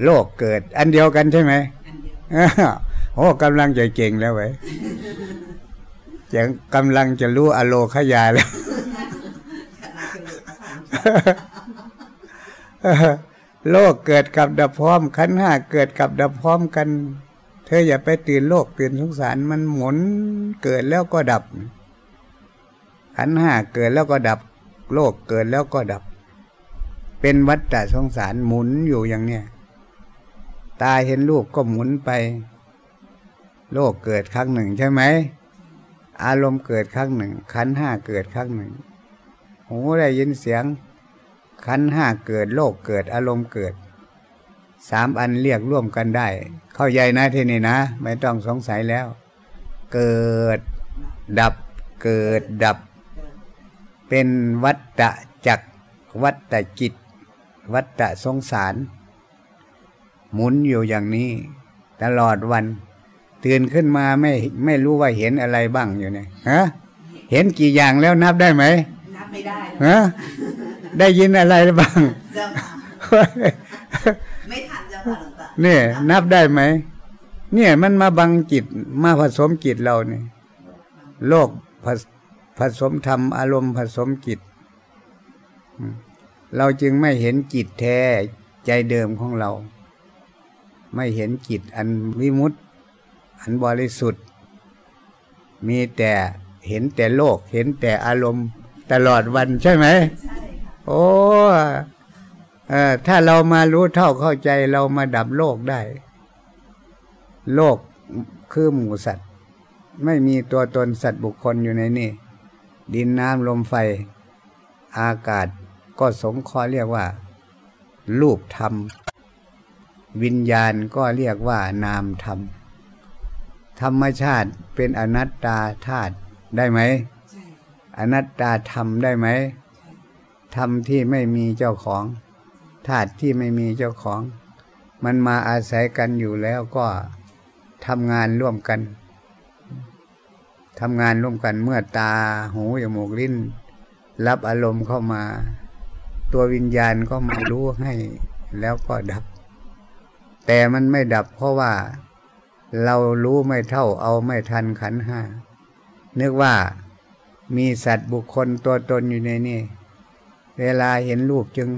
โลกเกิด อันเดียวกันใช่ไหมอันเดียวอ้าวโอ้กำลังจะเก่งแล้วเว้ยจะกำลังจะรู้อโลขยาแล้วขนาดคือโลกเกิดกับดับพร้อมขันธ์ห้าเกิดกับดับพร้อมกัน เธออย่าไปตื่นโลกตื่นสงสารมันหมุนเกิดแล้วก็ดับ ขันธ์ห้าเกิดแล้วก็ดับ โลกเกิดแล้วก็ดับ เป็นวัฏฏะสงสารหมุนอยู่อย่างเนี้ยตาเห็นลูกก็หมุนไป โลกเกิดครั้งหนึ่งใช่ไหม อารมณ์เกิดครั้งหนึ่ง ขันห้าเกิดครั้งหนึ่งหูได้ยินเสียง ขันห้าเกิดโลกเกิดอารมณ์เกิดสามอันเรียกร่วมกันได้ เข้าใจนะที่นี่นะ ไม่ต้องสงสัยแล้ว เกิดดับเกิดดับ เป็นวัฏฏะจักวัฏฏะจิต วัฏฏะสงสาร หมุนอยู่อย่างนี้ ตลอดวัน ตื่นขึ้นมาไม่ไม่รู้ว่าเห็นอะไรบ้างอยู่เนี่ยฮะเห็นกี่อย่างแล้วนับได้ไหมนับไม่ได้ฮะได้ยินอะไรบ้างเจ้าค่ะไม่ทันเจ้าค่ะหลวงตาเนี่ย นับได้ไหมเนี่ยมันมาบังจิตมาผสมจิตเราเนี่ยโลกผสผสมธรรมอารมณ์ผสมจิตอืม เราจึงไม่เห็นจิตแท้ใจเดิมของเรา ไม่เห็นจิตอันวิมุตติอันบริสุทธิ์ มีแต่เห็นแต่โลก เห็นแต่อารมณ์ตลอดวันใช่ไหมใช่ค่ะโอ้เออถ้าเรามารู้เท่าเข้าใจเรามาดับโลกได้ โลกคือหมูสัตว์ ไม่มีตัวตนสัตว์บุคคลอยู่ในนี่ ดินน้ำลมไฟ อากาศ ก็สงเคราะห์เรียกว่า รูปธรรม วิญญาณก็เรียกว่านามธรรม ธรรมชาติเป็นอนัตตาธาตุได้ไหม อนัตตาธรรมได้ไหมธรรมที่ไม่มีเจ้าของธาตุที่ไม่มีเจ้าของ มันมาอาศัยกันอยู่แล้วก็ทำงานร่วมกันทำงานร่วมกันเมื่อตาหูจมูกลิ้น รับอารมณ์เข้ามา ตัววิญญาณก็มารู้ให้แล้วก็ดับ แต่มันไม่ดับเพราะว่าเรารู้ไม่เท่าเอาไม่ทันขันห้านึกว่ามีสัตว์บุคคลตัวตนอยู่ในนี่เวลาเห็นรูปจึง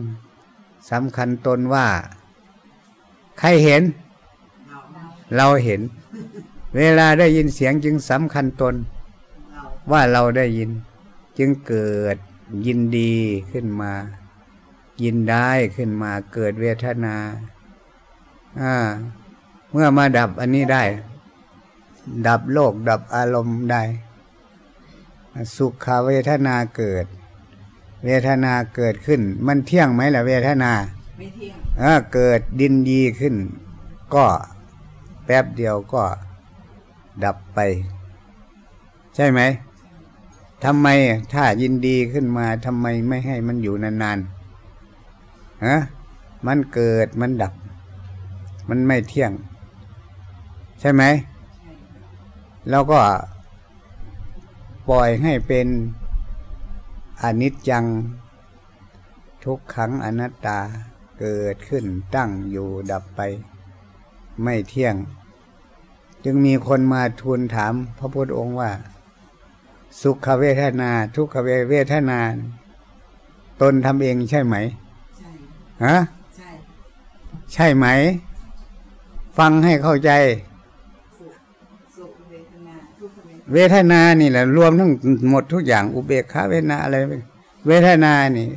สำคัญตนว่า ใครเห็น เราเห็น เวลาได้ยินเสียงจึงสำคัญตน ว่าเราได้ยิน จึงเกิดยินดีขึ้นมา ยินได้ขึ้นมาเกิดเวทนา อ่า เมื่อมาดับอันนี้ได้ ดับโลกดับอารมณ์ได้ สุขเวทนาเกิด เวทนาเกิดขึ้น มันเที่ยงไหมล่ะเวทนาไม่เที่ยงเออเกิดดินดีขึ้น ก็แป๊บเดียวก็ดับไป ใช่ไหมทำไมถ้ายินดีขึ้นมาทำไมไม่ให้มันอยู่นานๆ ฮะมันเกิดมันดับ มันไม่เที่ยง ใช่ไหม แล้วก็ปล่อยให้เป็นอนิจจัง ทุกขังอนัตตาเกิดขึ้นตั้งอยู่ดับไป ไม่เที่ยง จึงมีคนมาทูลถามพระพุทธองค์ว่า สุขเวทนา ทุกขเวทนา ตนทำเองใช่ไหม ฮะใช่ ใช่ไหม ฟังให้เข้าใจสุขสุขเวทนาทุกขเวทเวทนานี่แหละ รวมทั้งหมดทุกอย่างอุเบกขาเวทนาอะไร เวทนานี่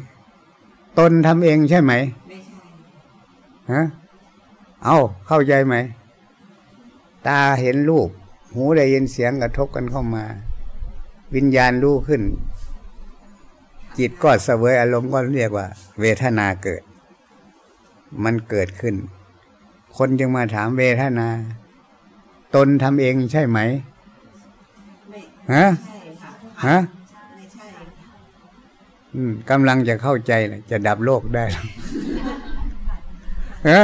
ตนทำเองใช่ไหมไม่ใช่ฮะเอาเข้าใจไหม ตาเห็นรูป หูได้ยินเสียงกระทบกันเข้ามา วิญญาณรู้ขึ้นจิตก็เสวยอารมณ์ก็เรียกว่า เวทนาเกิด มันเกิดขึ้น คนจึงมาถามเวทนา ตนทำเองใช่ไหมไม่ฮะใช่ค่ะฮะไม่ใช่อืมกำลังจะเข้าใจเลยจะดับโลกได้หรอฮะ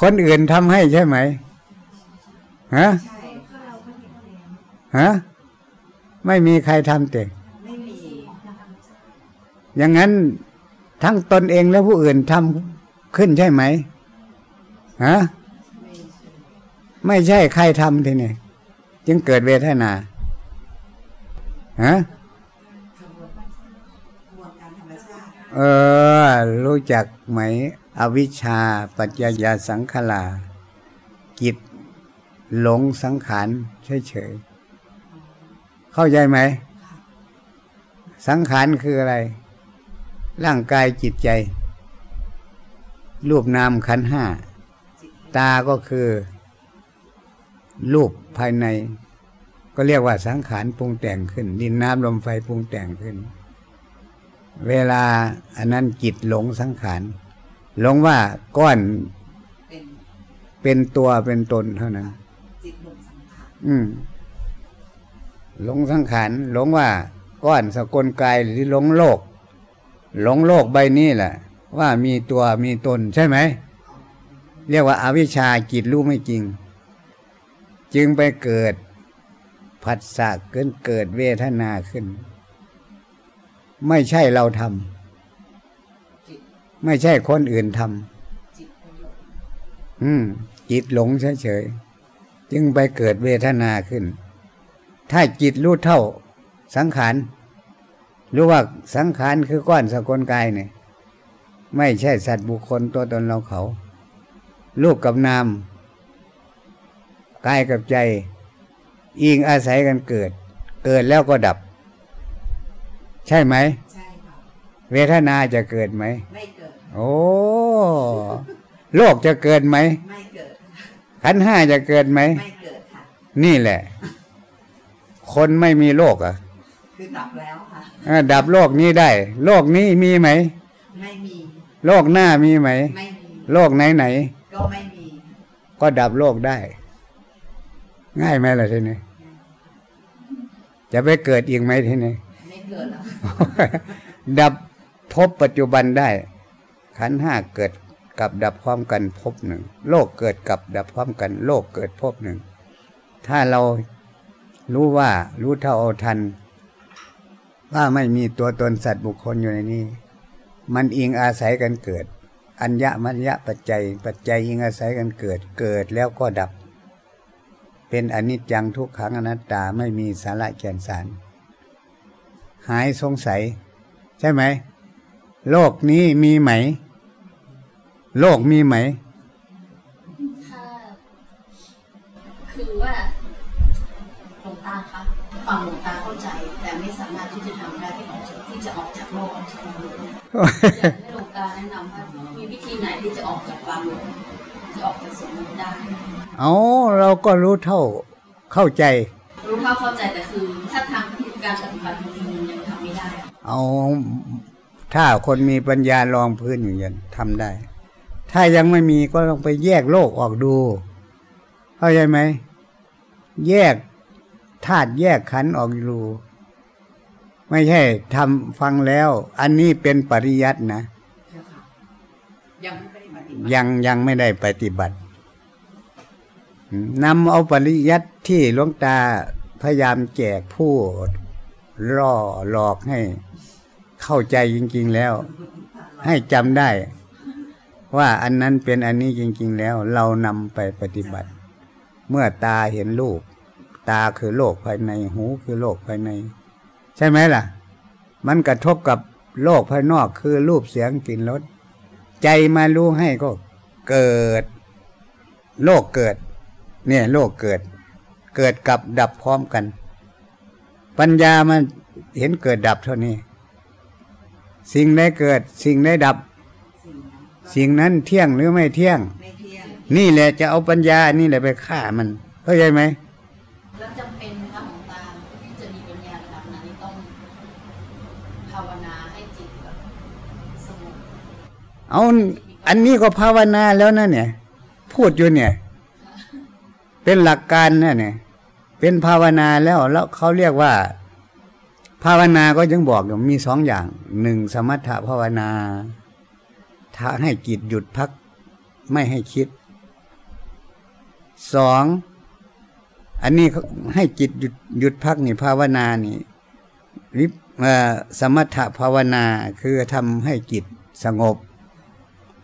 คนอื่นทำให้ใช่ไหมฮะใช่ค่ะฮะไม่มีใครทำเต็งไม่มีอย่างนั้น ทั้งตนเองและผู้อื่นทำขึ้นใช่ไหมฮะไม่ใช่ไม่ใช่ใครทำทีนี่จึงเกิดเวทนาฮะเออ รู้จักไหม อวิชชา ปัจจยาสังขลา กิจหลงสังขารเฉยๆเข้าใจไหม สังขารคืออะไร ร่างกายจิตใจ รูปนามขันธ์ห้า ตาก็คือ รูปภายใน ก็เรียกว่าสังขารปรุงแต่งขึ้น ดินน้ำลมไฟปรุงแต่งขึ้น เวลาอันนั้นจิตหลงสังขารหลงว่าก้อนเป็นเป็นตัวเป็นตนเท่านั้นจิตหลงสังขารอืมหลงสังขารหลงว่าก้อนสกลกายหรือหลงโลก หลงโลกใบนี้แหละ ว่ามีตัวมีตนใช่ไหม เรียกว่าอาวิชชาจิตรู้ไม่จริง จึงไปเกิดผัสสะเกินเกิดเวทนาขึ้น ไม่ใช่เราทำไม่ใช่คนอื่นทำอืม จิตหลงเฉยๆจึงไปเกิดเวทนาขึ้น ถ้าจิตรู้เท่าสังขาร รู้ว่าสังขารคือก้อนสกลกายเนี่ยไม่ใช่สัตว์บุคคลตัวตนเราเขาลูกกับนามกายกับใจ อิงอาศัยกันเกิด เกิดแล้วก็ดับ ใช่ไหมใช่ค่ะเวทนาจะเกิดไหมไม่เกิด โอ้โลกจะเกิดไหมไม่เกิดขันธ์ห้าจะเกิดไหมไม่เกิดค่ะนี่แหละ คนไม่มีโลกอะ คือดับแล้วค่ะเออ ดับโลกนี้ได้ โลกนี้มีไหม ไม่มี โลกหน้ามีไหม ไม่มี โลกไหนไหน ก็ไม่มีๆก็ดับโลกได้ ง่ายไหมล่ะทีนี้ จะไปเกิดอีกไหมทีนี้ ไม่เกิดแล้ว ดับพบปัจจุบันได้ ขันธ์ห้าเกิดกับดับพร้อมกันพบหนึ่ง โลกเกิดกับดับพร้อมกัน โลกเกิดพบหนึ่ง ถ้าเรารู้ว่ารู้เท่าเอาทัน ว่าไม่มีตัวตนสัตว์บุคคลอยู่ในนี้ มันอิงอาศัยกันเกิด อัญญมัญญปัจจัย ปัจจัยอิงอาศัยกันเกิด เกิดแล้วก็ดับ เป็นอนิจจังทุกขังอนัตตาไม่มีสาระแก่นสาร หายสงสัย ใช่ไหม โลกนี้มีไหม โลกมีไหมถ้าคือว่าหลวงตาครับฟังหลวงตาเข้าใจ ให้หลวงตาแนะนำว่ามีวิธีไหนที่จะออกจากความหลงจะออกจากสมมติได้เอาเราก็รู้เท่าเข้าใจ รู้เท่าเข้าใจแต่คือ ถ้าทำการปฏิบัติจริงๆยังทำไม่ได้ เอาถ้าคนมีปัญญาลองพื้นอยู่ยันทำได้ ถ้ายังไม่มีก็ต้องไปแยกโลกออกดู เข้าใจไหม แยกธาตุแยกขันธ์ออกดู ไม่ใช่ทำฟังแล้ว อันนี้เป็นปริยัตินะเจ้าค่ะยังไม่ได้ปฏิบัติยังยังไม่ได้ปฏิบัตินำเอาปริยัติที่หลวงตาพยายามแจกผู้ล่อหลอกให้เข้าใจจริง ๆแล้ว ให้จำได้ ว่าอันนั้นเป็นอันนี้จริง ๆ แล้ว เรานำไปปฏิบัติ เมื่อตาเห็นรูป ตาคือโลกภายในหูคือโลกภายใน ใช่ไหมล่ะ มันกระทบกับโลกภายนอกคือรูปเสียงกลิ่นรสใจมารู้ให้ก็เกิด โลกเกิด เนี่ยโลกเกิด เกิดกับดับพร้อมกัน ปัญญามันเห็นเกิดดับเท่านี้ สิ่งใดเกิด สิ่งใดดับสิ่งนั้นก็สิ่งนั้นเที่ยงหรือไม่เที่ยงไม่เที่นี่แหละจะเอาปัญญานี่แหละไปฆ่ามันเข้าใจไหม เอาอันนี้ก็ภาวนาแล้วนะเนี่ย พูดอยู่เนี่ย เป็นหลักการนะเนี่ย เป็นภาวนาแล้วแล้วเขาเรียกว่า ภาวนาก็ยังบอกอยู่มีสองอย่างหนึ่งสมถะภาวนาถ้าให้จิตหยุดพักไม่ให้คิดสองอันนี้เขาให้จิตหยุดหยุดพักนี่ภาวนานี่วิปสมถภาวนาคือทำให้จิตสงบ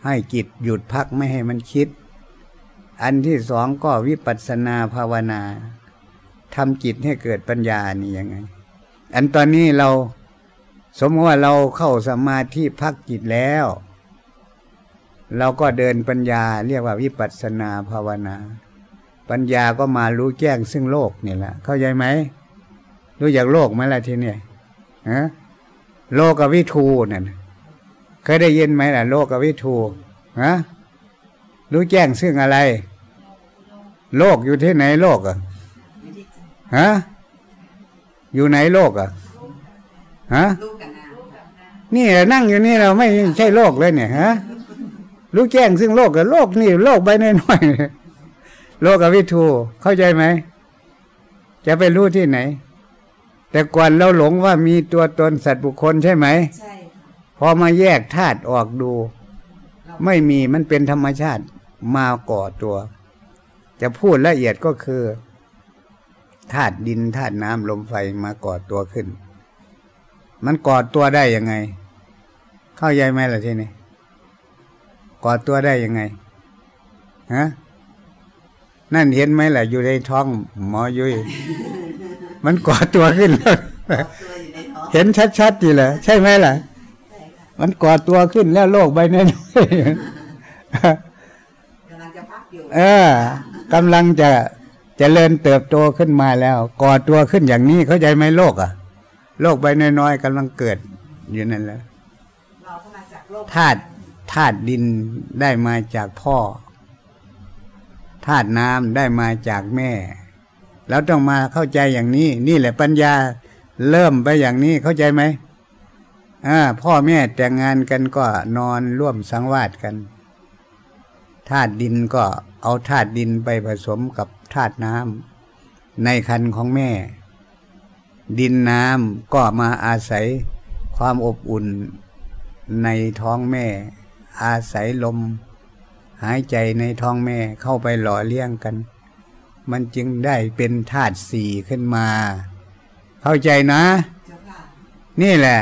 ให้จิตหยุดพักไม่ให้มันคิด อันที่สองก็วิปัสสนาภาวนาทำจิตให้เกิดปัญญานี่ยังไง อันตอนนี้เราสมมติว่าเราเข้าสมาธิพักจิตแล้ว เราก็เดินปัญญาเรียกว่าวิปัสสนาภาวนา ปัญญาก็มารู้แจ้งซึ่งโลกนี่แหละ เข้าใจไหมรู้จากโลกไหมล่ะทีนี่ฮะโลกกับวิทูเนี่ย เคยได้ยินไหมล่ะ โลกกับวิทูฮะรู้แจ้งซึ่งอะไร โลกอยู่ที่ไหนโลกอะฮะอยู่ไหนโลกอะฮะนี่นั่งอยู่นี่เราไม่ใช่โลกเลยเนี่ยฮะรู้แจ้งซึ่งโลกกับโลกนี่โลกใบน้อยๆโลกกับวิทูเข้าใจไหมจะไปรู้ที่ไหน แต่ก่อนเราหลงว่ามีตัวตนสัตว์บุคคลใช่ไหมใช่ พอมาแยกธาตุออกดู ไม่มีมันเป็นธรรมชาติมาก่อตัว จะพูดละเอียดก็คือธาตุดินธาตุน้ำลมไฟมาก่อตัวขึ้น มันก่อตัวได้ยังไง เข้าใจไหมล่ะทีนี้ก่อตัวได้ยังไงฮะนั่นเห็นไหมล่ะ อยู่ในท้องหมอยุยมันก่อตัวขึ้นแล้วตัวอยู่ในท้องเห็นชัดๆดีเลยใช่ไหมล่ะใช่ค่ะ มันก่อตัวขึ้นแล้วโลกใบนี้กำลังจะพักอยู่เออกำลังจะจะเจริญเติบโตขึ้นมาแล้ว ก่อตัวขึ้นอย่างนี้เข้าใจไหมโลกอะ โลกใบน้อยๆกำลังเกิดอยู่นั่นแหละเราก็มาจากโลกธาตุธาตุดินได้มาจากพ่อธาตุน้ำได้มาจากแม่แล้วต้องมาเข้าใจอย่างนี้ นี่แหละปัญญาเริ่มไปอย่างนี้เข้าใจไหมอ่า พ่อแม่แต่งงานกันก็นอนร่วมสังวาสกันธาตุดินก็เอาธาตุดินไปผสมกับธาตุน้ำในคันของแม่ ดินน้ำก็มาอาศัยความอบอุ่นในท้องแม่ อาศัยลม หายใจในท้องแม่เข้าไปหล่อเลี้ยงกัน มันจึงได้เป็นธาตุสี่ขึ้นมา เข้าใจนะเจ้าค่ะนี่แหละ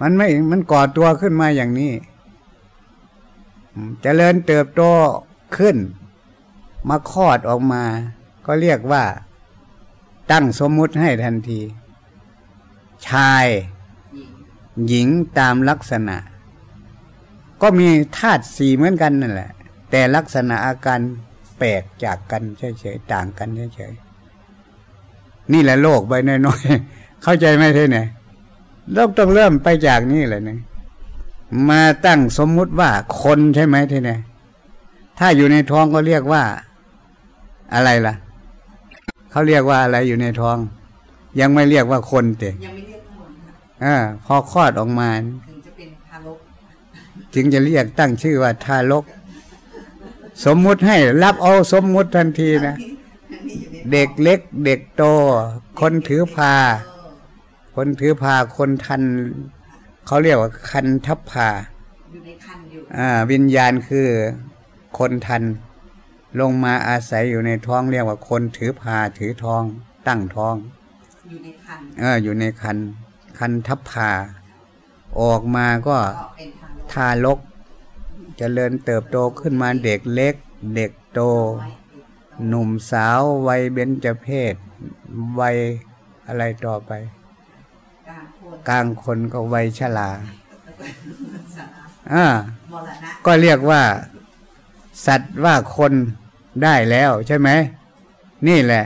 มันไม่มันก่อตัวขึ้นมาอย่างนี้อืมเจริญเติบโตขึ้น มาคลอดออกมา ก็เรียกว่า ตั้งสมมุติให้ทันที ชายหญิงหญิงตามลักษณะ ก็มีธาตุสี่เหมือนกันนั่นแหละ แต่ลักษณะอาการแปลกจากกันเฉยๆต่างกันเฉยๆนี่แหละโลกใบน้อยๆเข้าใจไหมเท่เนี่ย เราต้องเริ่มไปจากนี่แหละเนี่ยมาตั้งสมมุติว่าคนใช่ไหมเท่เนี่ยถ้าอยู่ในท้องก็เรียกว่า อะไรล่ะเขาเรียกว่าอะไรอยู่ในท้อง ยังไม่เรียกว่าคนเตะยังไม่เรียกคนค่ะอ่าพอคลอดออกมาถึงจะเป็นทารกจึงจะเรียกตั้งชื่อว่าทารก สมมุติให้รับเอาสมมุติทันทีนะนี่อยู่ในเด็กเล็ก เด็กโต คนถือพาเออ คนถือพาคนทันเขาเรียกว่าคันทัพพาอยู่ในคันอยู่อ่าวิญญาณคือคนทัน ลงมาอาศัยอยู่ในท้องเรียกว่าคนถือพาถือท้อง ตั้งท้อง อยู่ในคันเอออยู่ในคัน คันทัพพา ออกมาก็ก็เป็นทารกทารกเจริญเติบโตขึ้นมาเด็กเล็ก เด็กโตไว้หนุ่มสาววัยเบญจเพศวัยอะไรต่อไปกลางคน กลางคนก็วัยชราแล้วก็สารอ่ามรณะก็เรียกว่า สัตว์ว่าคนได้แล้วใช่ไหม นี่แหละ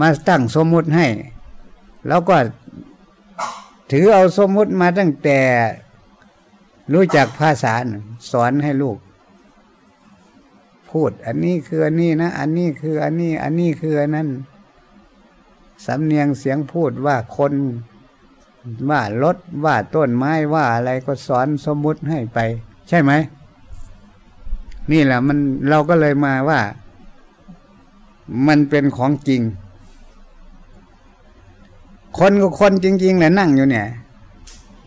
มาตั้งสมมุติให้ แล้วก็ถือเอาสมมุติมาตั้งแต่ รู้จักภาษาน่ะสอนให้ลูก พูด อันนี้คืออันนี้นะ อันนี้คืออันนี้ อันนี้คืออันนั้นสำเนียงเสียงพูดว่าคน ว่ารถว่าต้นไม้ว่าอะไรก็สอนสมมุติให้ไป ใช่ไหม นี่แหละมันเราก็เลยมาว่า มันเป็นของจริง คนก็คนจริงๆแหละนั่งอยู่เนี่ย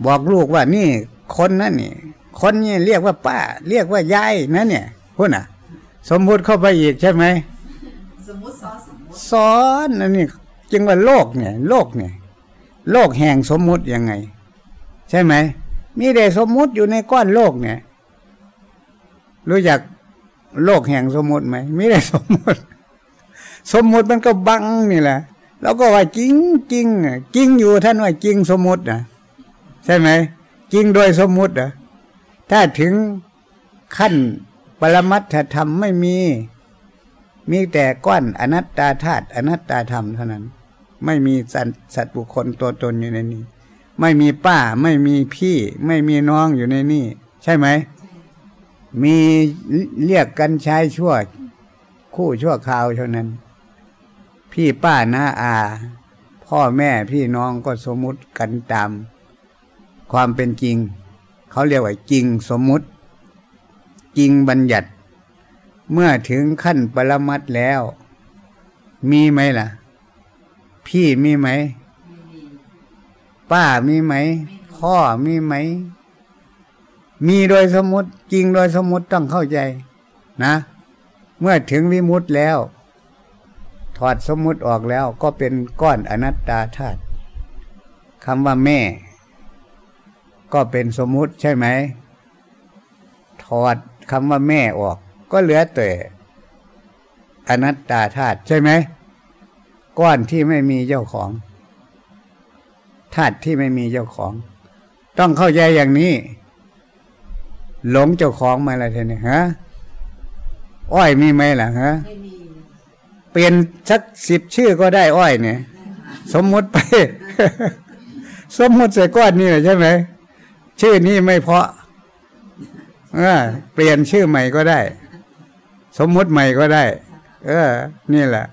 บอกลูกว่านี่คนนั่นนี่คนนี่เรียกว่าป้า เรียกว่ายายนะเนี่ยพูดน่ะ สมมุติเข้าไปอีกใช่ไหมสมมุติซ้อนสมมุติสอนอันนี้จึงว่าโลกเนี่ย โลกเนี่ย โลกแห่งสมมุติยังไง ใช่ไหม มีแต่สมมุติอยู่ในก้อนโลกเนี่ย รู้จักโลกแห่งสมมุติไหมมีแต่สมมุติ สมมุติมันก็บังนี่แหละ แล้วก็ว่าจริงจริงจริงอยู่ท่านว่าจริงสมมุตินะใช่ไหมจริงโดยสมมุติอะถ้าถึงขั้นปรมัตถธรรมไม่มี มีแต่ก้อนอนัตตาธาตุอนัตตาธรรมเท่านั้น ไม่มีสัตว์สัตว์บุคคลตัวตนอยู่ในนี้ ไม่มีป้าไม่มีพี่ ไม่มีน้องอยู่ในนี้ ใช่ไหม มีเรียกกันใช้ชั่ว คู่ชั่วคราวเท่านั้น พี่ป้าน้าอา พ่อแม่พี่น้องก็สมมุติกันตาม ความเป็นจริง เขาเรียกว่าจริงสมมุติ จริงบัญญัติ เมื่อถึงขั้นปรมัตแล้ว มีไหมล่ะ พี่มีไหม ป้ามีไหม พ่อมีไหม มีโดยสมมติ จริงโดยสมมติต้องเข้าใจ นะ เมื่อถึงวิมุตติแล้ว ถอดสมมติออกแล้วก็เป็นก้อนอนัตตาธาตุคำว่าแม่ ก็เป็นสมมุติใช่ไหม ถอดคำว่าแม่ออก ก็เหลือแต่อนัตตาธาตุใช่ไหม ก้อนที่ไม่มีเจ้าของธาตุที่ไม่มีเจ้าของ ต้องเข้าใจอย่างนี้ หลงเจ้าของมาแล้วทีนี้ฮะอ้อยมีไหมล่ะฮะไม่มีเปลี่ยนสักสิบชื่อก็ได้อ้อยเนี่ย สมมติไป สมมติใส่ก้อนนี่แหละใช่ไหมชื่อนี้ไม่เพาะเออ เปลี่ยนชื่อใหม่ก็ได้ สมมติใหม่ก็ได้ เออ นี่แหละ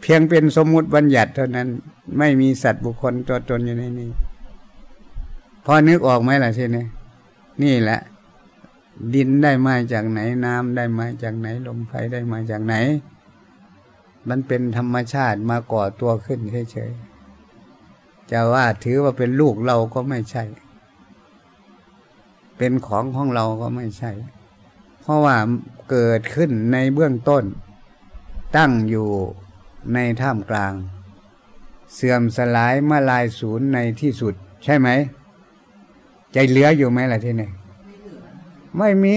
เพียงเป็นสมมุติบัญญัติเท่านั้น ไม่มีสัตว์บุคคลตัวตนอยู่ในนี้พอนึกออกไหมล่ะทีนี้นี่แหละ ดินได้มาจากไหนน้ำได้มาจากไหนลมไฟได้มาจากไหน มันเป็นธรรมชาติมาก่อตัวขึ้นเฉยๆจะว่าถือว่าเป็นลูกเราก็ไม่ใช่ เป็นของของเราก็ไม่ใช่ เพราะว่าเกิดขึ้นในเบื้องต้น ตั้งอยู่ ในท่ามกลาง เสื่อมสลายเมาลายศูนย์ในที่สุด ใช่ไหม ใจเหลืออยู่ไหมล่ะที่นี่ไม่มี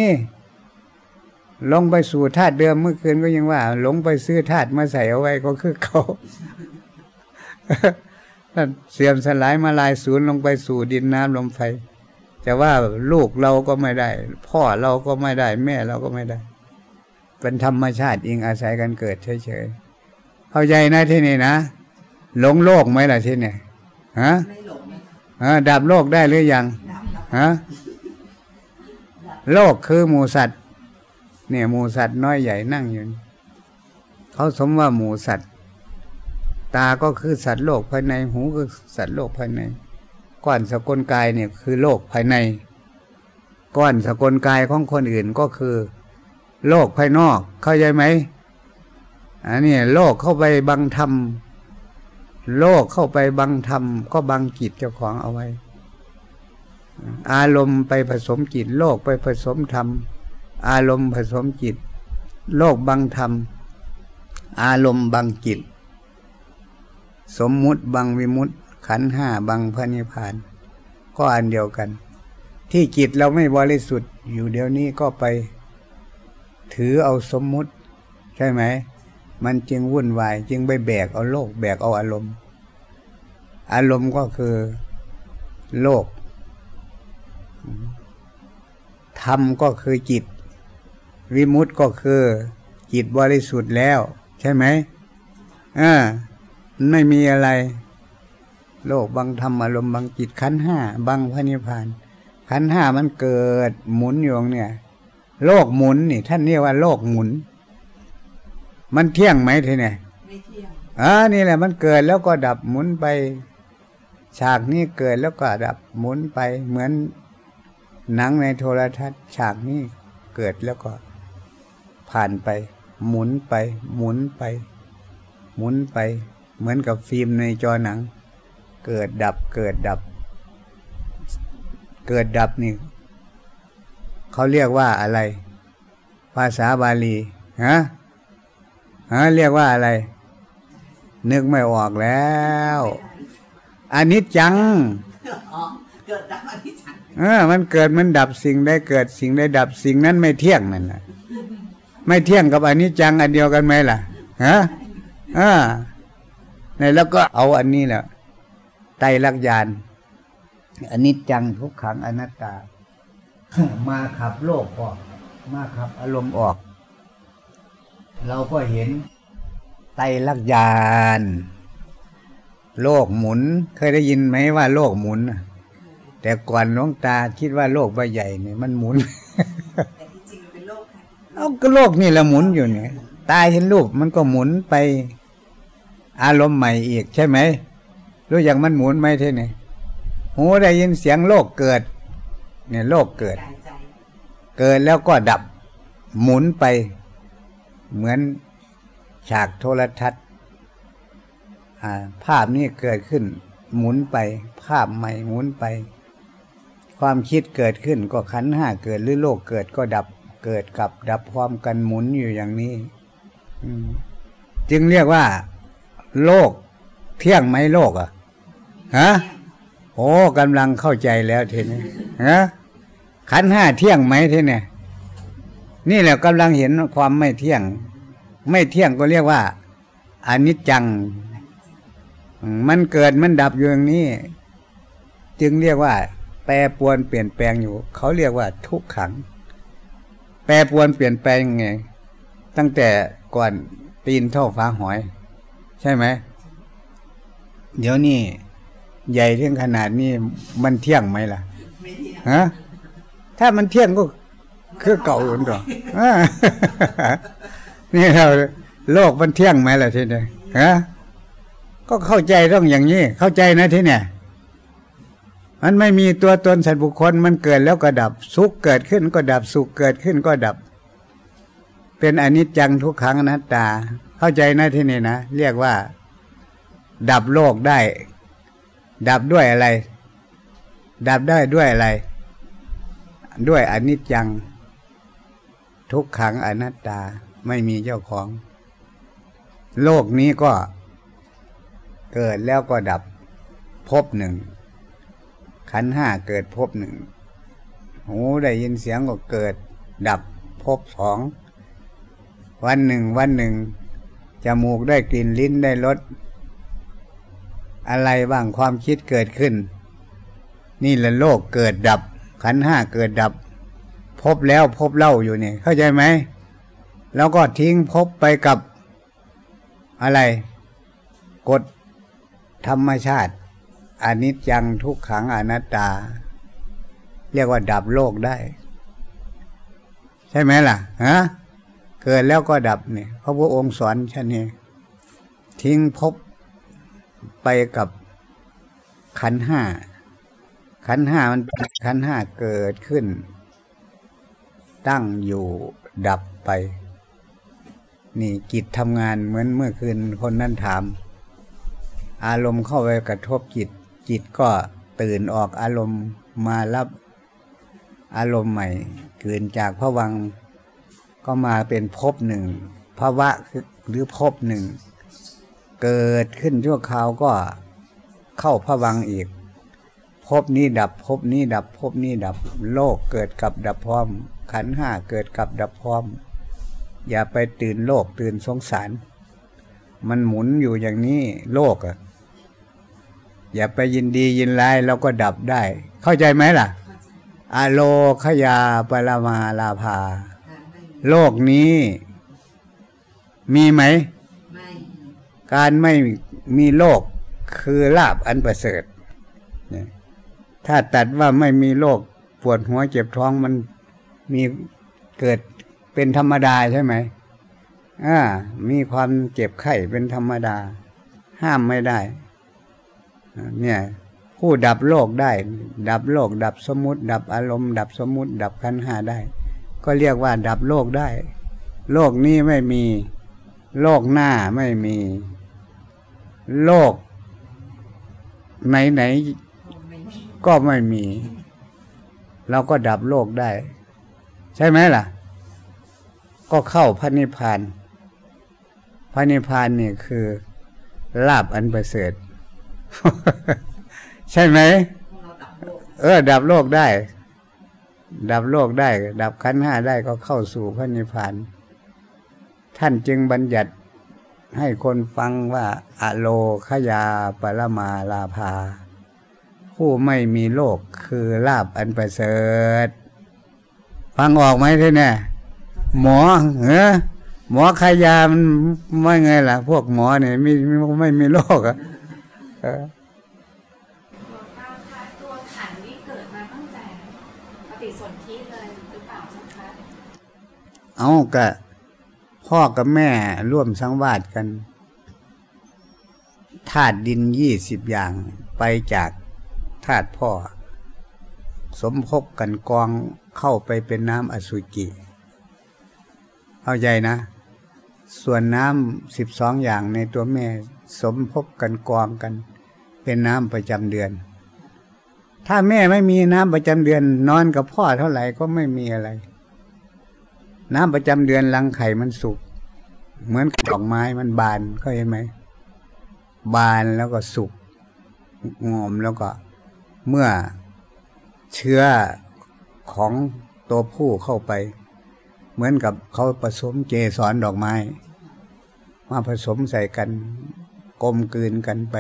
ลงไปสู่ธาตุเดิมเมื่อคืนก็ยังว่า หลงไปซื้อธาตุมาใส่เอาไว้ก็คือเขาเสื่อมสลายมาลายศูนย์ลงไปสู่ดินน้ำลมไฟจะว่าลูกเราก็ไม่ได้ พ่อเราก็ไม่ได้ แม่เราก็ไม่ได้ เป็นธรรมชาติอิงอาศัยกันเกิดเฉยๆ เข้าใจนะที่นี่นะหลงโลกไหมล่ะที่นี่ฮะไหนฮะดับโลกได้หรือยังฮะโลกคือหมูสัตว์ เนี่ยหมูสัตว์น้อยใหญ่นั่งอยู่เขาสมว่าหมูสัตว์ ตาก็คือสัตว์โลกภายใน หูคือสัตว์โลกภายในก้อนสกลกายเนี่ยคือโลกภายในก้อนสกลกายของคนอื่นก็คือ โลกภายนอก เข้าใจไหม อันนี้โลกเข้าไปบังธรรมโลกเข้าไปบังธรรมก็บังจิตเจ้าของเอาไว้ อารมณ์ไปผสมจิต โลกไปผสมธรรม อารมณ์ผสมจิต โลกบังธรรม อารมณ์บังจิต สมมุติบังวิมุตติ ขันห้าบังพระนิพพาน ก็อันเดียวกัน ที่จิตเราไม่บริสุทธิ์อยู่เดี๋ยวนี้ก็ไป ถือเอาสมมุติ ใช่ไหม มันจึงวุ่นวาย จึงไปแบกเอาโลก แบกเอาอารมณ์ อารมณ์ก็คือโลกธรรมก็คือจิต วิมุตติก็คือจิตบริสุทธิ์แล้ว ใช่ไหมอ่าไม่มีอะไร โลกบางธรรมอารมณ์บางจิตขันห้าบางพระนิพพาน ขันห้ามันเกิดหมุนอยู่เนี่ย โลกหมุนนี่ ท่านเรียกว่าโลกหมุน มันเที่ยงไหมทีเนี่ยไม่เที่ยงอ่านี่แหละ มันเกิดแล้วก็ดับหมุนไป ฉากนี้เกิดแล้วก็ดับหมุนไป เหมือนหนังในโทรทัศน์ ฉากนี้เกิดแล้วก็ ผ่านไป หมุนไป หมุนไป หมุนไป เหมือนกับฟิล์มในจอหนัง เกิดดับเกิดดับ เกิดดับนี่เขาเรียกว่าอะไร ภาษาบาลีฮะ ฮะเรียกว่าอะไร นึกไม่ออกแล้วอันนี้จังอ๋อเกิดดับอนิจจังเออ มันเกิดมันดับสิ่งได้เกิดสิ่งได้ดับสิ่งนั้นไม่เที่ยงนั่นแหละไม่เที่ยงกับอันนี้จังอันเดียวกันไหมล่ะฮะอ่าในแล้วก็เอาอันนี้แหละไตรลักษณ์ญาณอันนี้จังทุกขังอนัตตา มาขับโลกออก มาขับอารมณ์ออก เราก็เห็นไตรลักษณ์ญาณโลกหมุน เคยได้ยินไหมว่าโลกหมุนน่ะแต่ก่อนหลวงตาคิดว่าโลกใบใหญ่เนี่ยมันหมุนแต่ที่จริงมันเป็นโลกค่ะเอาก็โลกนี่แหละหมุนอยู่เนี่ยตายเห็นรูปมันก็หมุนไป อารมณ์ใหม่อีกใช่ไหมรู้อย่างมันหมุนไหมเท่นี่หูได้ยินเสียงโลกเกิด เนี่ยโลกเกิดกายใจเกิดแล้วก็ดับ หมุนไป เหมือนฉากโทรทัศน์ภาพนี้เกิดขึ้น หมุนไป ภาพใหม่หมุนไป ความคิดเกิดขึ้นก็ขันห้าเกิดหรือโลกเกิดก็ดับเกิดกับดับพร้อมกันหมุนอยู่อย่างนี้จึงเรียกว่า โลก เที่ยงไหมโลกอะฮะโอ้กำลังเข้าใจแล้วทีนี้ฮะขันห้าเที่ยงไหมทีเนี่ย นี่แหละกำลังเห็นความไม่เที่ยง ไม่เที่ยงก็เรียกว่าอนิจจัง มันเกิดมันดับอยู่อย่างนี้ จึงเรียกว่า แปรปรวนเปลี่ยนแปลงอยู่ เขาเรียกว่าทุกขัง แปรปรวนเปลี่ยนแปลงไง ตั้งแต่ก่อนตีนเท่าฟ้าหอย ใช่ไหม เดี๋ยวนี้ใหญ่ถึงขนาดนี้มันเที่ยงไหมล่ะฮะถ้ามันเที่ยงก็ คือเก่าอยู่ต่ออ่านี่เราโลกมันเที่ยงไหมล่ะทีนี้ฮะก็เข้าใจต้องอย่างนี้ เข้าใจนะทีเนี่ย มันไม่มีตัวตนสัตว์บุคคลมันเกิดแล้วก็ดับสุขเกิดขึ้นก็ดับสุขเกิดขึ้นก็ดับ เป็นอนิจจังทุกขังนัตตา เข้าใจนะที่นี่นะเรียกว่า ดับโลกได้ ดับด้วยอะไร ดับได้ด้วยอะไร ด้วยอนิจจัง ทุกขังอนัตตาไม่มีเจ้าของ โลกนี้ก็เกิดแล้วก็ดับพบหนึ่ง ขันห้าเกิดพบหนึ่ง หูได้ยินเสียงก็เกิด ดับพบสอง วันหนึ่งวันหนึ่งจมูกได้กลิ่นลิ้นได้รสอะไรบ้างความคิดเกิดขึ้น นี่แหละโลกเกิดดับ ขันห้าเกิดดับ พบแล้วพบเล่าอยู่เนี่ย เข้าใจไหม แล้วก็ทิ้งพบไปกับอะไร กฎธรรมชาติอนิจจังทุกขังอนัตตา เรียกว่าดับโลกได้ ใช่ไหมล่ะฮะเกิดแล้วก็ดับเนี่ยพระพุทธองค์สอนฉันนี่ทิ้งพบไปกับขันห้าขันห้ามันขันห้าเกิดขึ้น ตั้งอยู่ดับไป นี่จิตทำงานเหมือนเมื่อคืนคนนั้นถาม อารมณ์เข้าไปกระทบจิต จิตก็ตื่นออกอารมณ์มารับอารมณ์ใหม่เกินจากพระวังก็มาเป็นภพหนึ่งภาวะหรือภพหนึ่ง เกิดขึ้นชั่วคราวก็เข้าพระวังอีกภพนี้ดับภพนี้ดับภพนี้ดับโลกเกิดกับดับพร้อม ขันห้าเกิดกับดับพร้อม อย่าไปตื่นโลกตื่นสงสาร มันหมุนอยู่อย่างนี้โลกอะอย่าไปยินดียินร้ายเราก็ดับได้ เข้าใจไหมล่ะ อโลขยาปรมาลาภา โลกนี้ มีไหม การไม่มีโลกคือลาบอันประเสริฐถ้าตัดว่าไม่มีโรคปวดหัวเจ็บท้องมัน มีเกิดเป็นธรรมดาใช่ไหมอ่ามีความเจ็บไข้เป็นธรรมดา ห้ามไม่ได้ เนี่ยผู้ดับโลกได้ ดับโลก ดับสมมติ ดับอารมณ์ ดับสมมติ ดับขันห้าได้ ก็เรียกว่าดับโลกได้ โลกนี้ไม่มี โลกหน้าไม่มี โลก ไหนไหนๆก็ไม่มี เราก็ดับโลกได้ ใช่ไหมล่ะ ก็เข้าพระนิพพาน พระนิพพานนี่คือลาบอันประเสริฐใช่ไหมเออ ดับโลกได้ ดับโลกได้ ดับขันห้าได้ก็เข้าสู่พระนิพพาน ท่านจึงบัญญัติให้คนฟังว่า อโลขยาปรมาลาภา ผู้ไม่มีโลกคือลาบอันประเสริฐ ฟังออกไหมท่านเนี่ยหมอเออหมอขยามันไม่ไงล่ะ พวกหมอเนี่ยไม่ไม่ไม่มีโรคอะเออหลวงตาคะตัวขันธ์นี่เกิดมาตั้งแต่ปฏิสนธิเลยหรือเปล่าเจ้าคะเอากะพ่อกับแม่ร่วมสังวาสกันธาตุดินยี่สิบอย่างไปจากธาตุพ่อ สมภพกันกอง เข้าไปเป็นน้ำอสุจิเข้าใจนะ ส่วนน้ำสิบสองอย่างในตัวแม่สมภพกันกองกัน เป็นน้ำประจำเดือน ถ้าแม่ไม่มีน้ำประจำเดือน นอนกับพ่อเท่าไหร่ก็ไม่มีอะไร น้ำประจำเดือนรังไข่มันสุก เหมือนดอกไม้มันบานก็เห็นไหม บานแล้วก็สุกงอมแล้วก็เมื่อเชื้อ ของตัวผู้เข้าไป เหมือนกับเขาผสมเจสรดอกไม้ มาผสมใส่กันกลมกลืนกันไป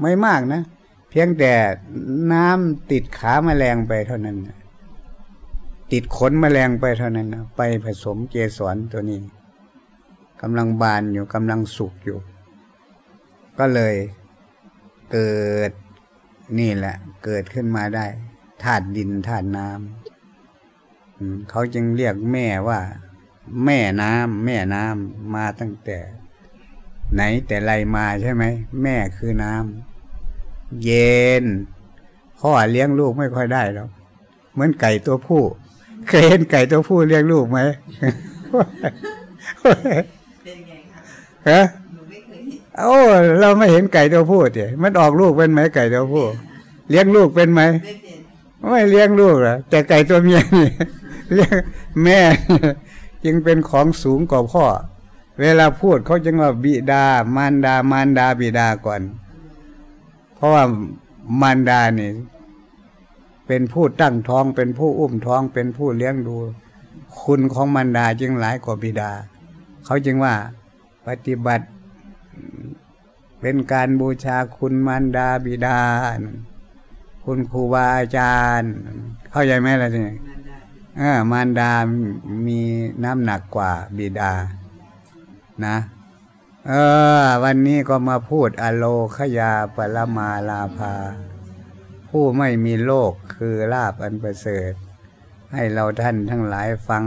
ไม่มากนะ เพียงแต่น้ำติดขาแมลงไปเท่านั้น ติดขนแมลงไปเท่านั้นนะไปผสมเกสรตัวนี้กำลังบานอยู่กำลังสุกอยู่ ก็เลยเกิดนี่แหละ เกิดขึ้นมาได้ธาตุดินธาตุน้ำ เขาจึงเรียกแม่ว่า แม่น้ำแม่น้ำมาตั้งแต่ ไหนแต่ไรมาใช่ไหม แม่คือน้ำเย็น พ่อเลี้ยงลูกไม่ค่อยได้หรอกเหมือนไก่ตัวผู้ เคยเห็นไก่ตัวผู้เลี้ยงลูกไหมเป็นยังไงคะฮะหนูไม่เคยเห็นโอ้เราไม่เห็นไก่ตัวผู้เดี๋ยมันออกลูกเป็นไหมไก่ตัวผู้ เลี้ยงลูกเป็นไหม ไม่เป็นไม่เลี้ยงลูกหรอแต่ไก่ตัวเมียนี่ เลี้ยงแม่จึงเป็นของสูงกว่าพ่อ เวลาพูดเขาจึงว่าบิดามารดามารดาบิดาก่อน เพราะว่ามารดานี่เป็นผู้ตั้งท้องเป็นผู้อุ้มท้องเป็นผู้เลี้ยงดู คุณของมารดาจึงหลายกว่าบิดา เขาจึงว่าปฏิบัติ เป็นการบูชาคุณมารดาบิดา คุณครูบาอาจารย์ เข้าใจไหมล่ะทีนี้มันได้เออ มารดา มีน้ำหนักกว่าบิดา นะ เออ วันนี้ก็มาพูดอโลขยาปรมาลาภา ผู้ไม่มีโลกคือลาบอันประเสริฐ ให้เราท่านทั้งหลายฟัง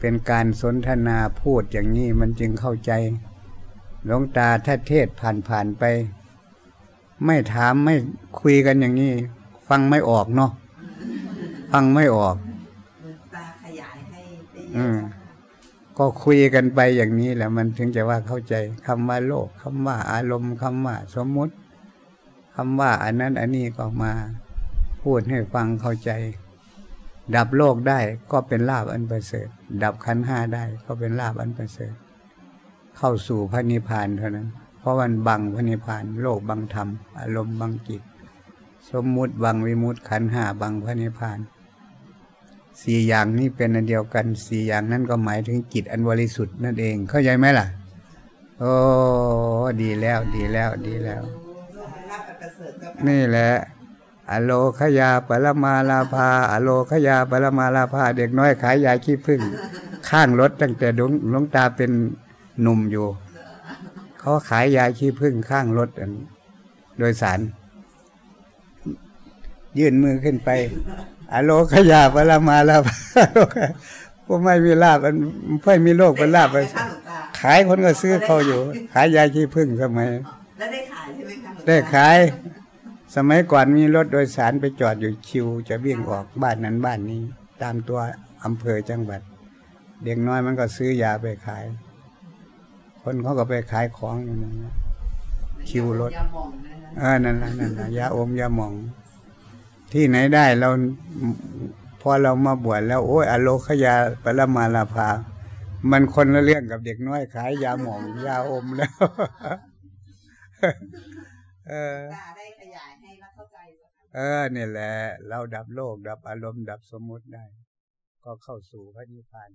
เป็นการสนทนาพูดอย่างนี้มันจึงเข้าใจ หลวงตาถ้าเทศผ่านผ่านๆไป ไม่ถามไม่คุยกันอย่างนี้ ฟังไม่ออกเนาะฟังไม่ออก อืมก็คุยกันไปอย่างนี้แหละมันถึงจะว่าเข้าใจคำว่าโลกคำว่าอารมณ์คำว่าสมมุติคำว่าอันนั้นอันนี้ก็มา พูดให้ฟังเข้าใจ ดับโลกได้ก็เป็นลาบอันประเสริฐ ดับขันห้าได้ก็เป็นลาบอันประเสริฐ เข้าสู่พระนิพพานเท่านั้น เพราะมันบังพระนิพพาน โลกบังธรรม อารมณ์บังจิต สมมุติบังวิมุตติขันห้าบังพระนิพพาน สี่อย่างนี้เป็นอันเดียวกันสี่อย่างนั้นก็หมายถึงจิตอันบริสุทธิ์นั่นเอง เข้าใจไหมล่ะ โอ้ดีแล้วดีแล้วดีแล้ว นี่แหละอโลขยาปรมาลาภาอโลขยาปรมาลาภาเด็กน้อยขายยาขี้ผึ้งข้างรถตั้งแต่ดงหลวงตาเป็นหนุ่มอยู่เขาขายยาขี้ผึ้งข้างรถโดยสาร ยื่นมือขึ้นไป อโลขยาปรมาลาภาพผู้ไม่มีลาบมันเพื่อมีโรคเป็นลาบไปได้ขายไหมคะหลวงตาขายคนก็ซื้อเขาอยู่ ขายยาขี้ผึ้งสมัยแล้วได้ขายใช่ไหมคะหลวงตาได้ขาย สมัยก่อนมีรถโดยสารไปจอดอยู่คิว จะวิ่งออกบ้านนั้นบ้านนี้ ตามตัวอำเภอจังหวัด เด็กน้อยมันก็ซื้อยาไปขาย คนเขาก็ไปขายของอยู่นั่นนะคิวรถยาหม่องนะคะเออนั่นแหละนั่นแหละยาอมยาหมอง ที่ไหนได้เราพอเรามาบวชแล้ว โอ้ยอโลคยาปรมาลาภา มันคนละเรื่องกับเด็กน้อยขายยาหมองยาอมแล้วเออได้ขยายให้เราเข้าใจเออนี่ยแหละ เราดับโลก ดับอารมณ์ดับสมมุติได้ ก็เข้าสู่พระนิพพาน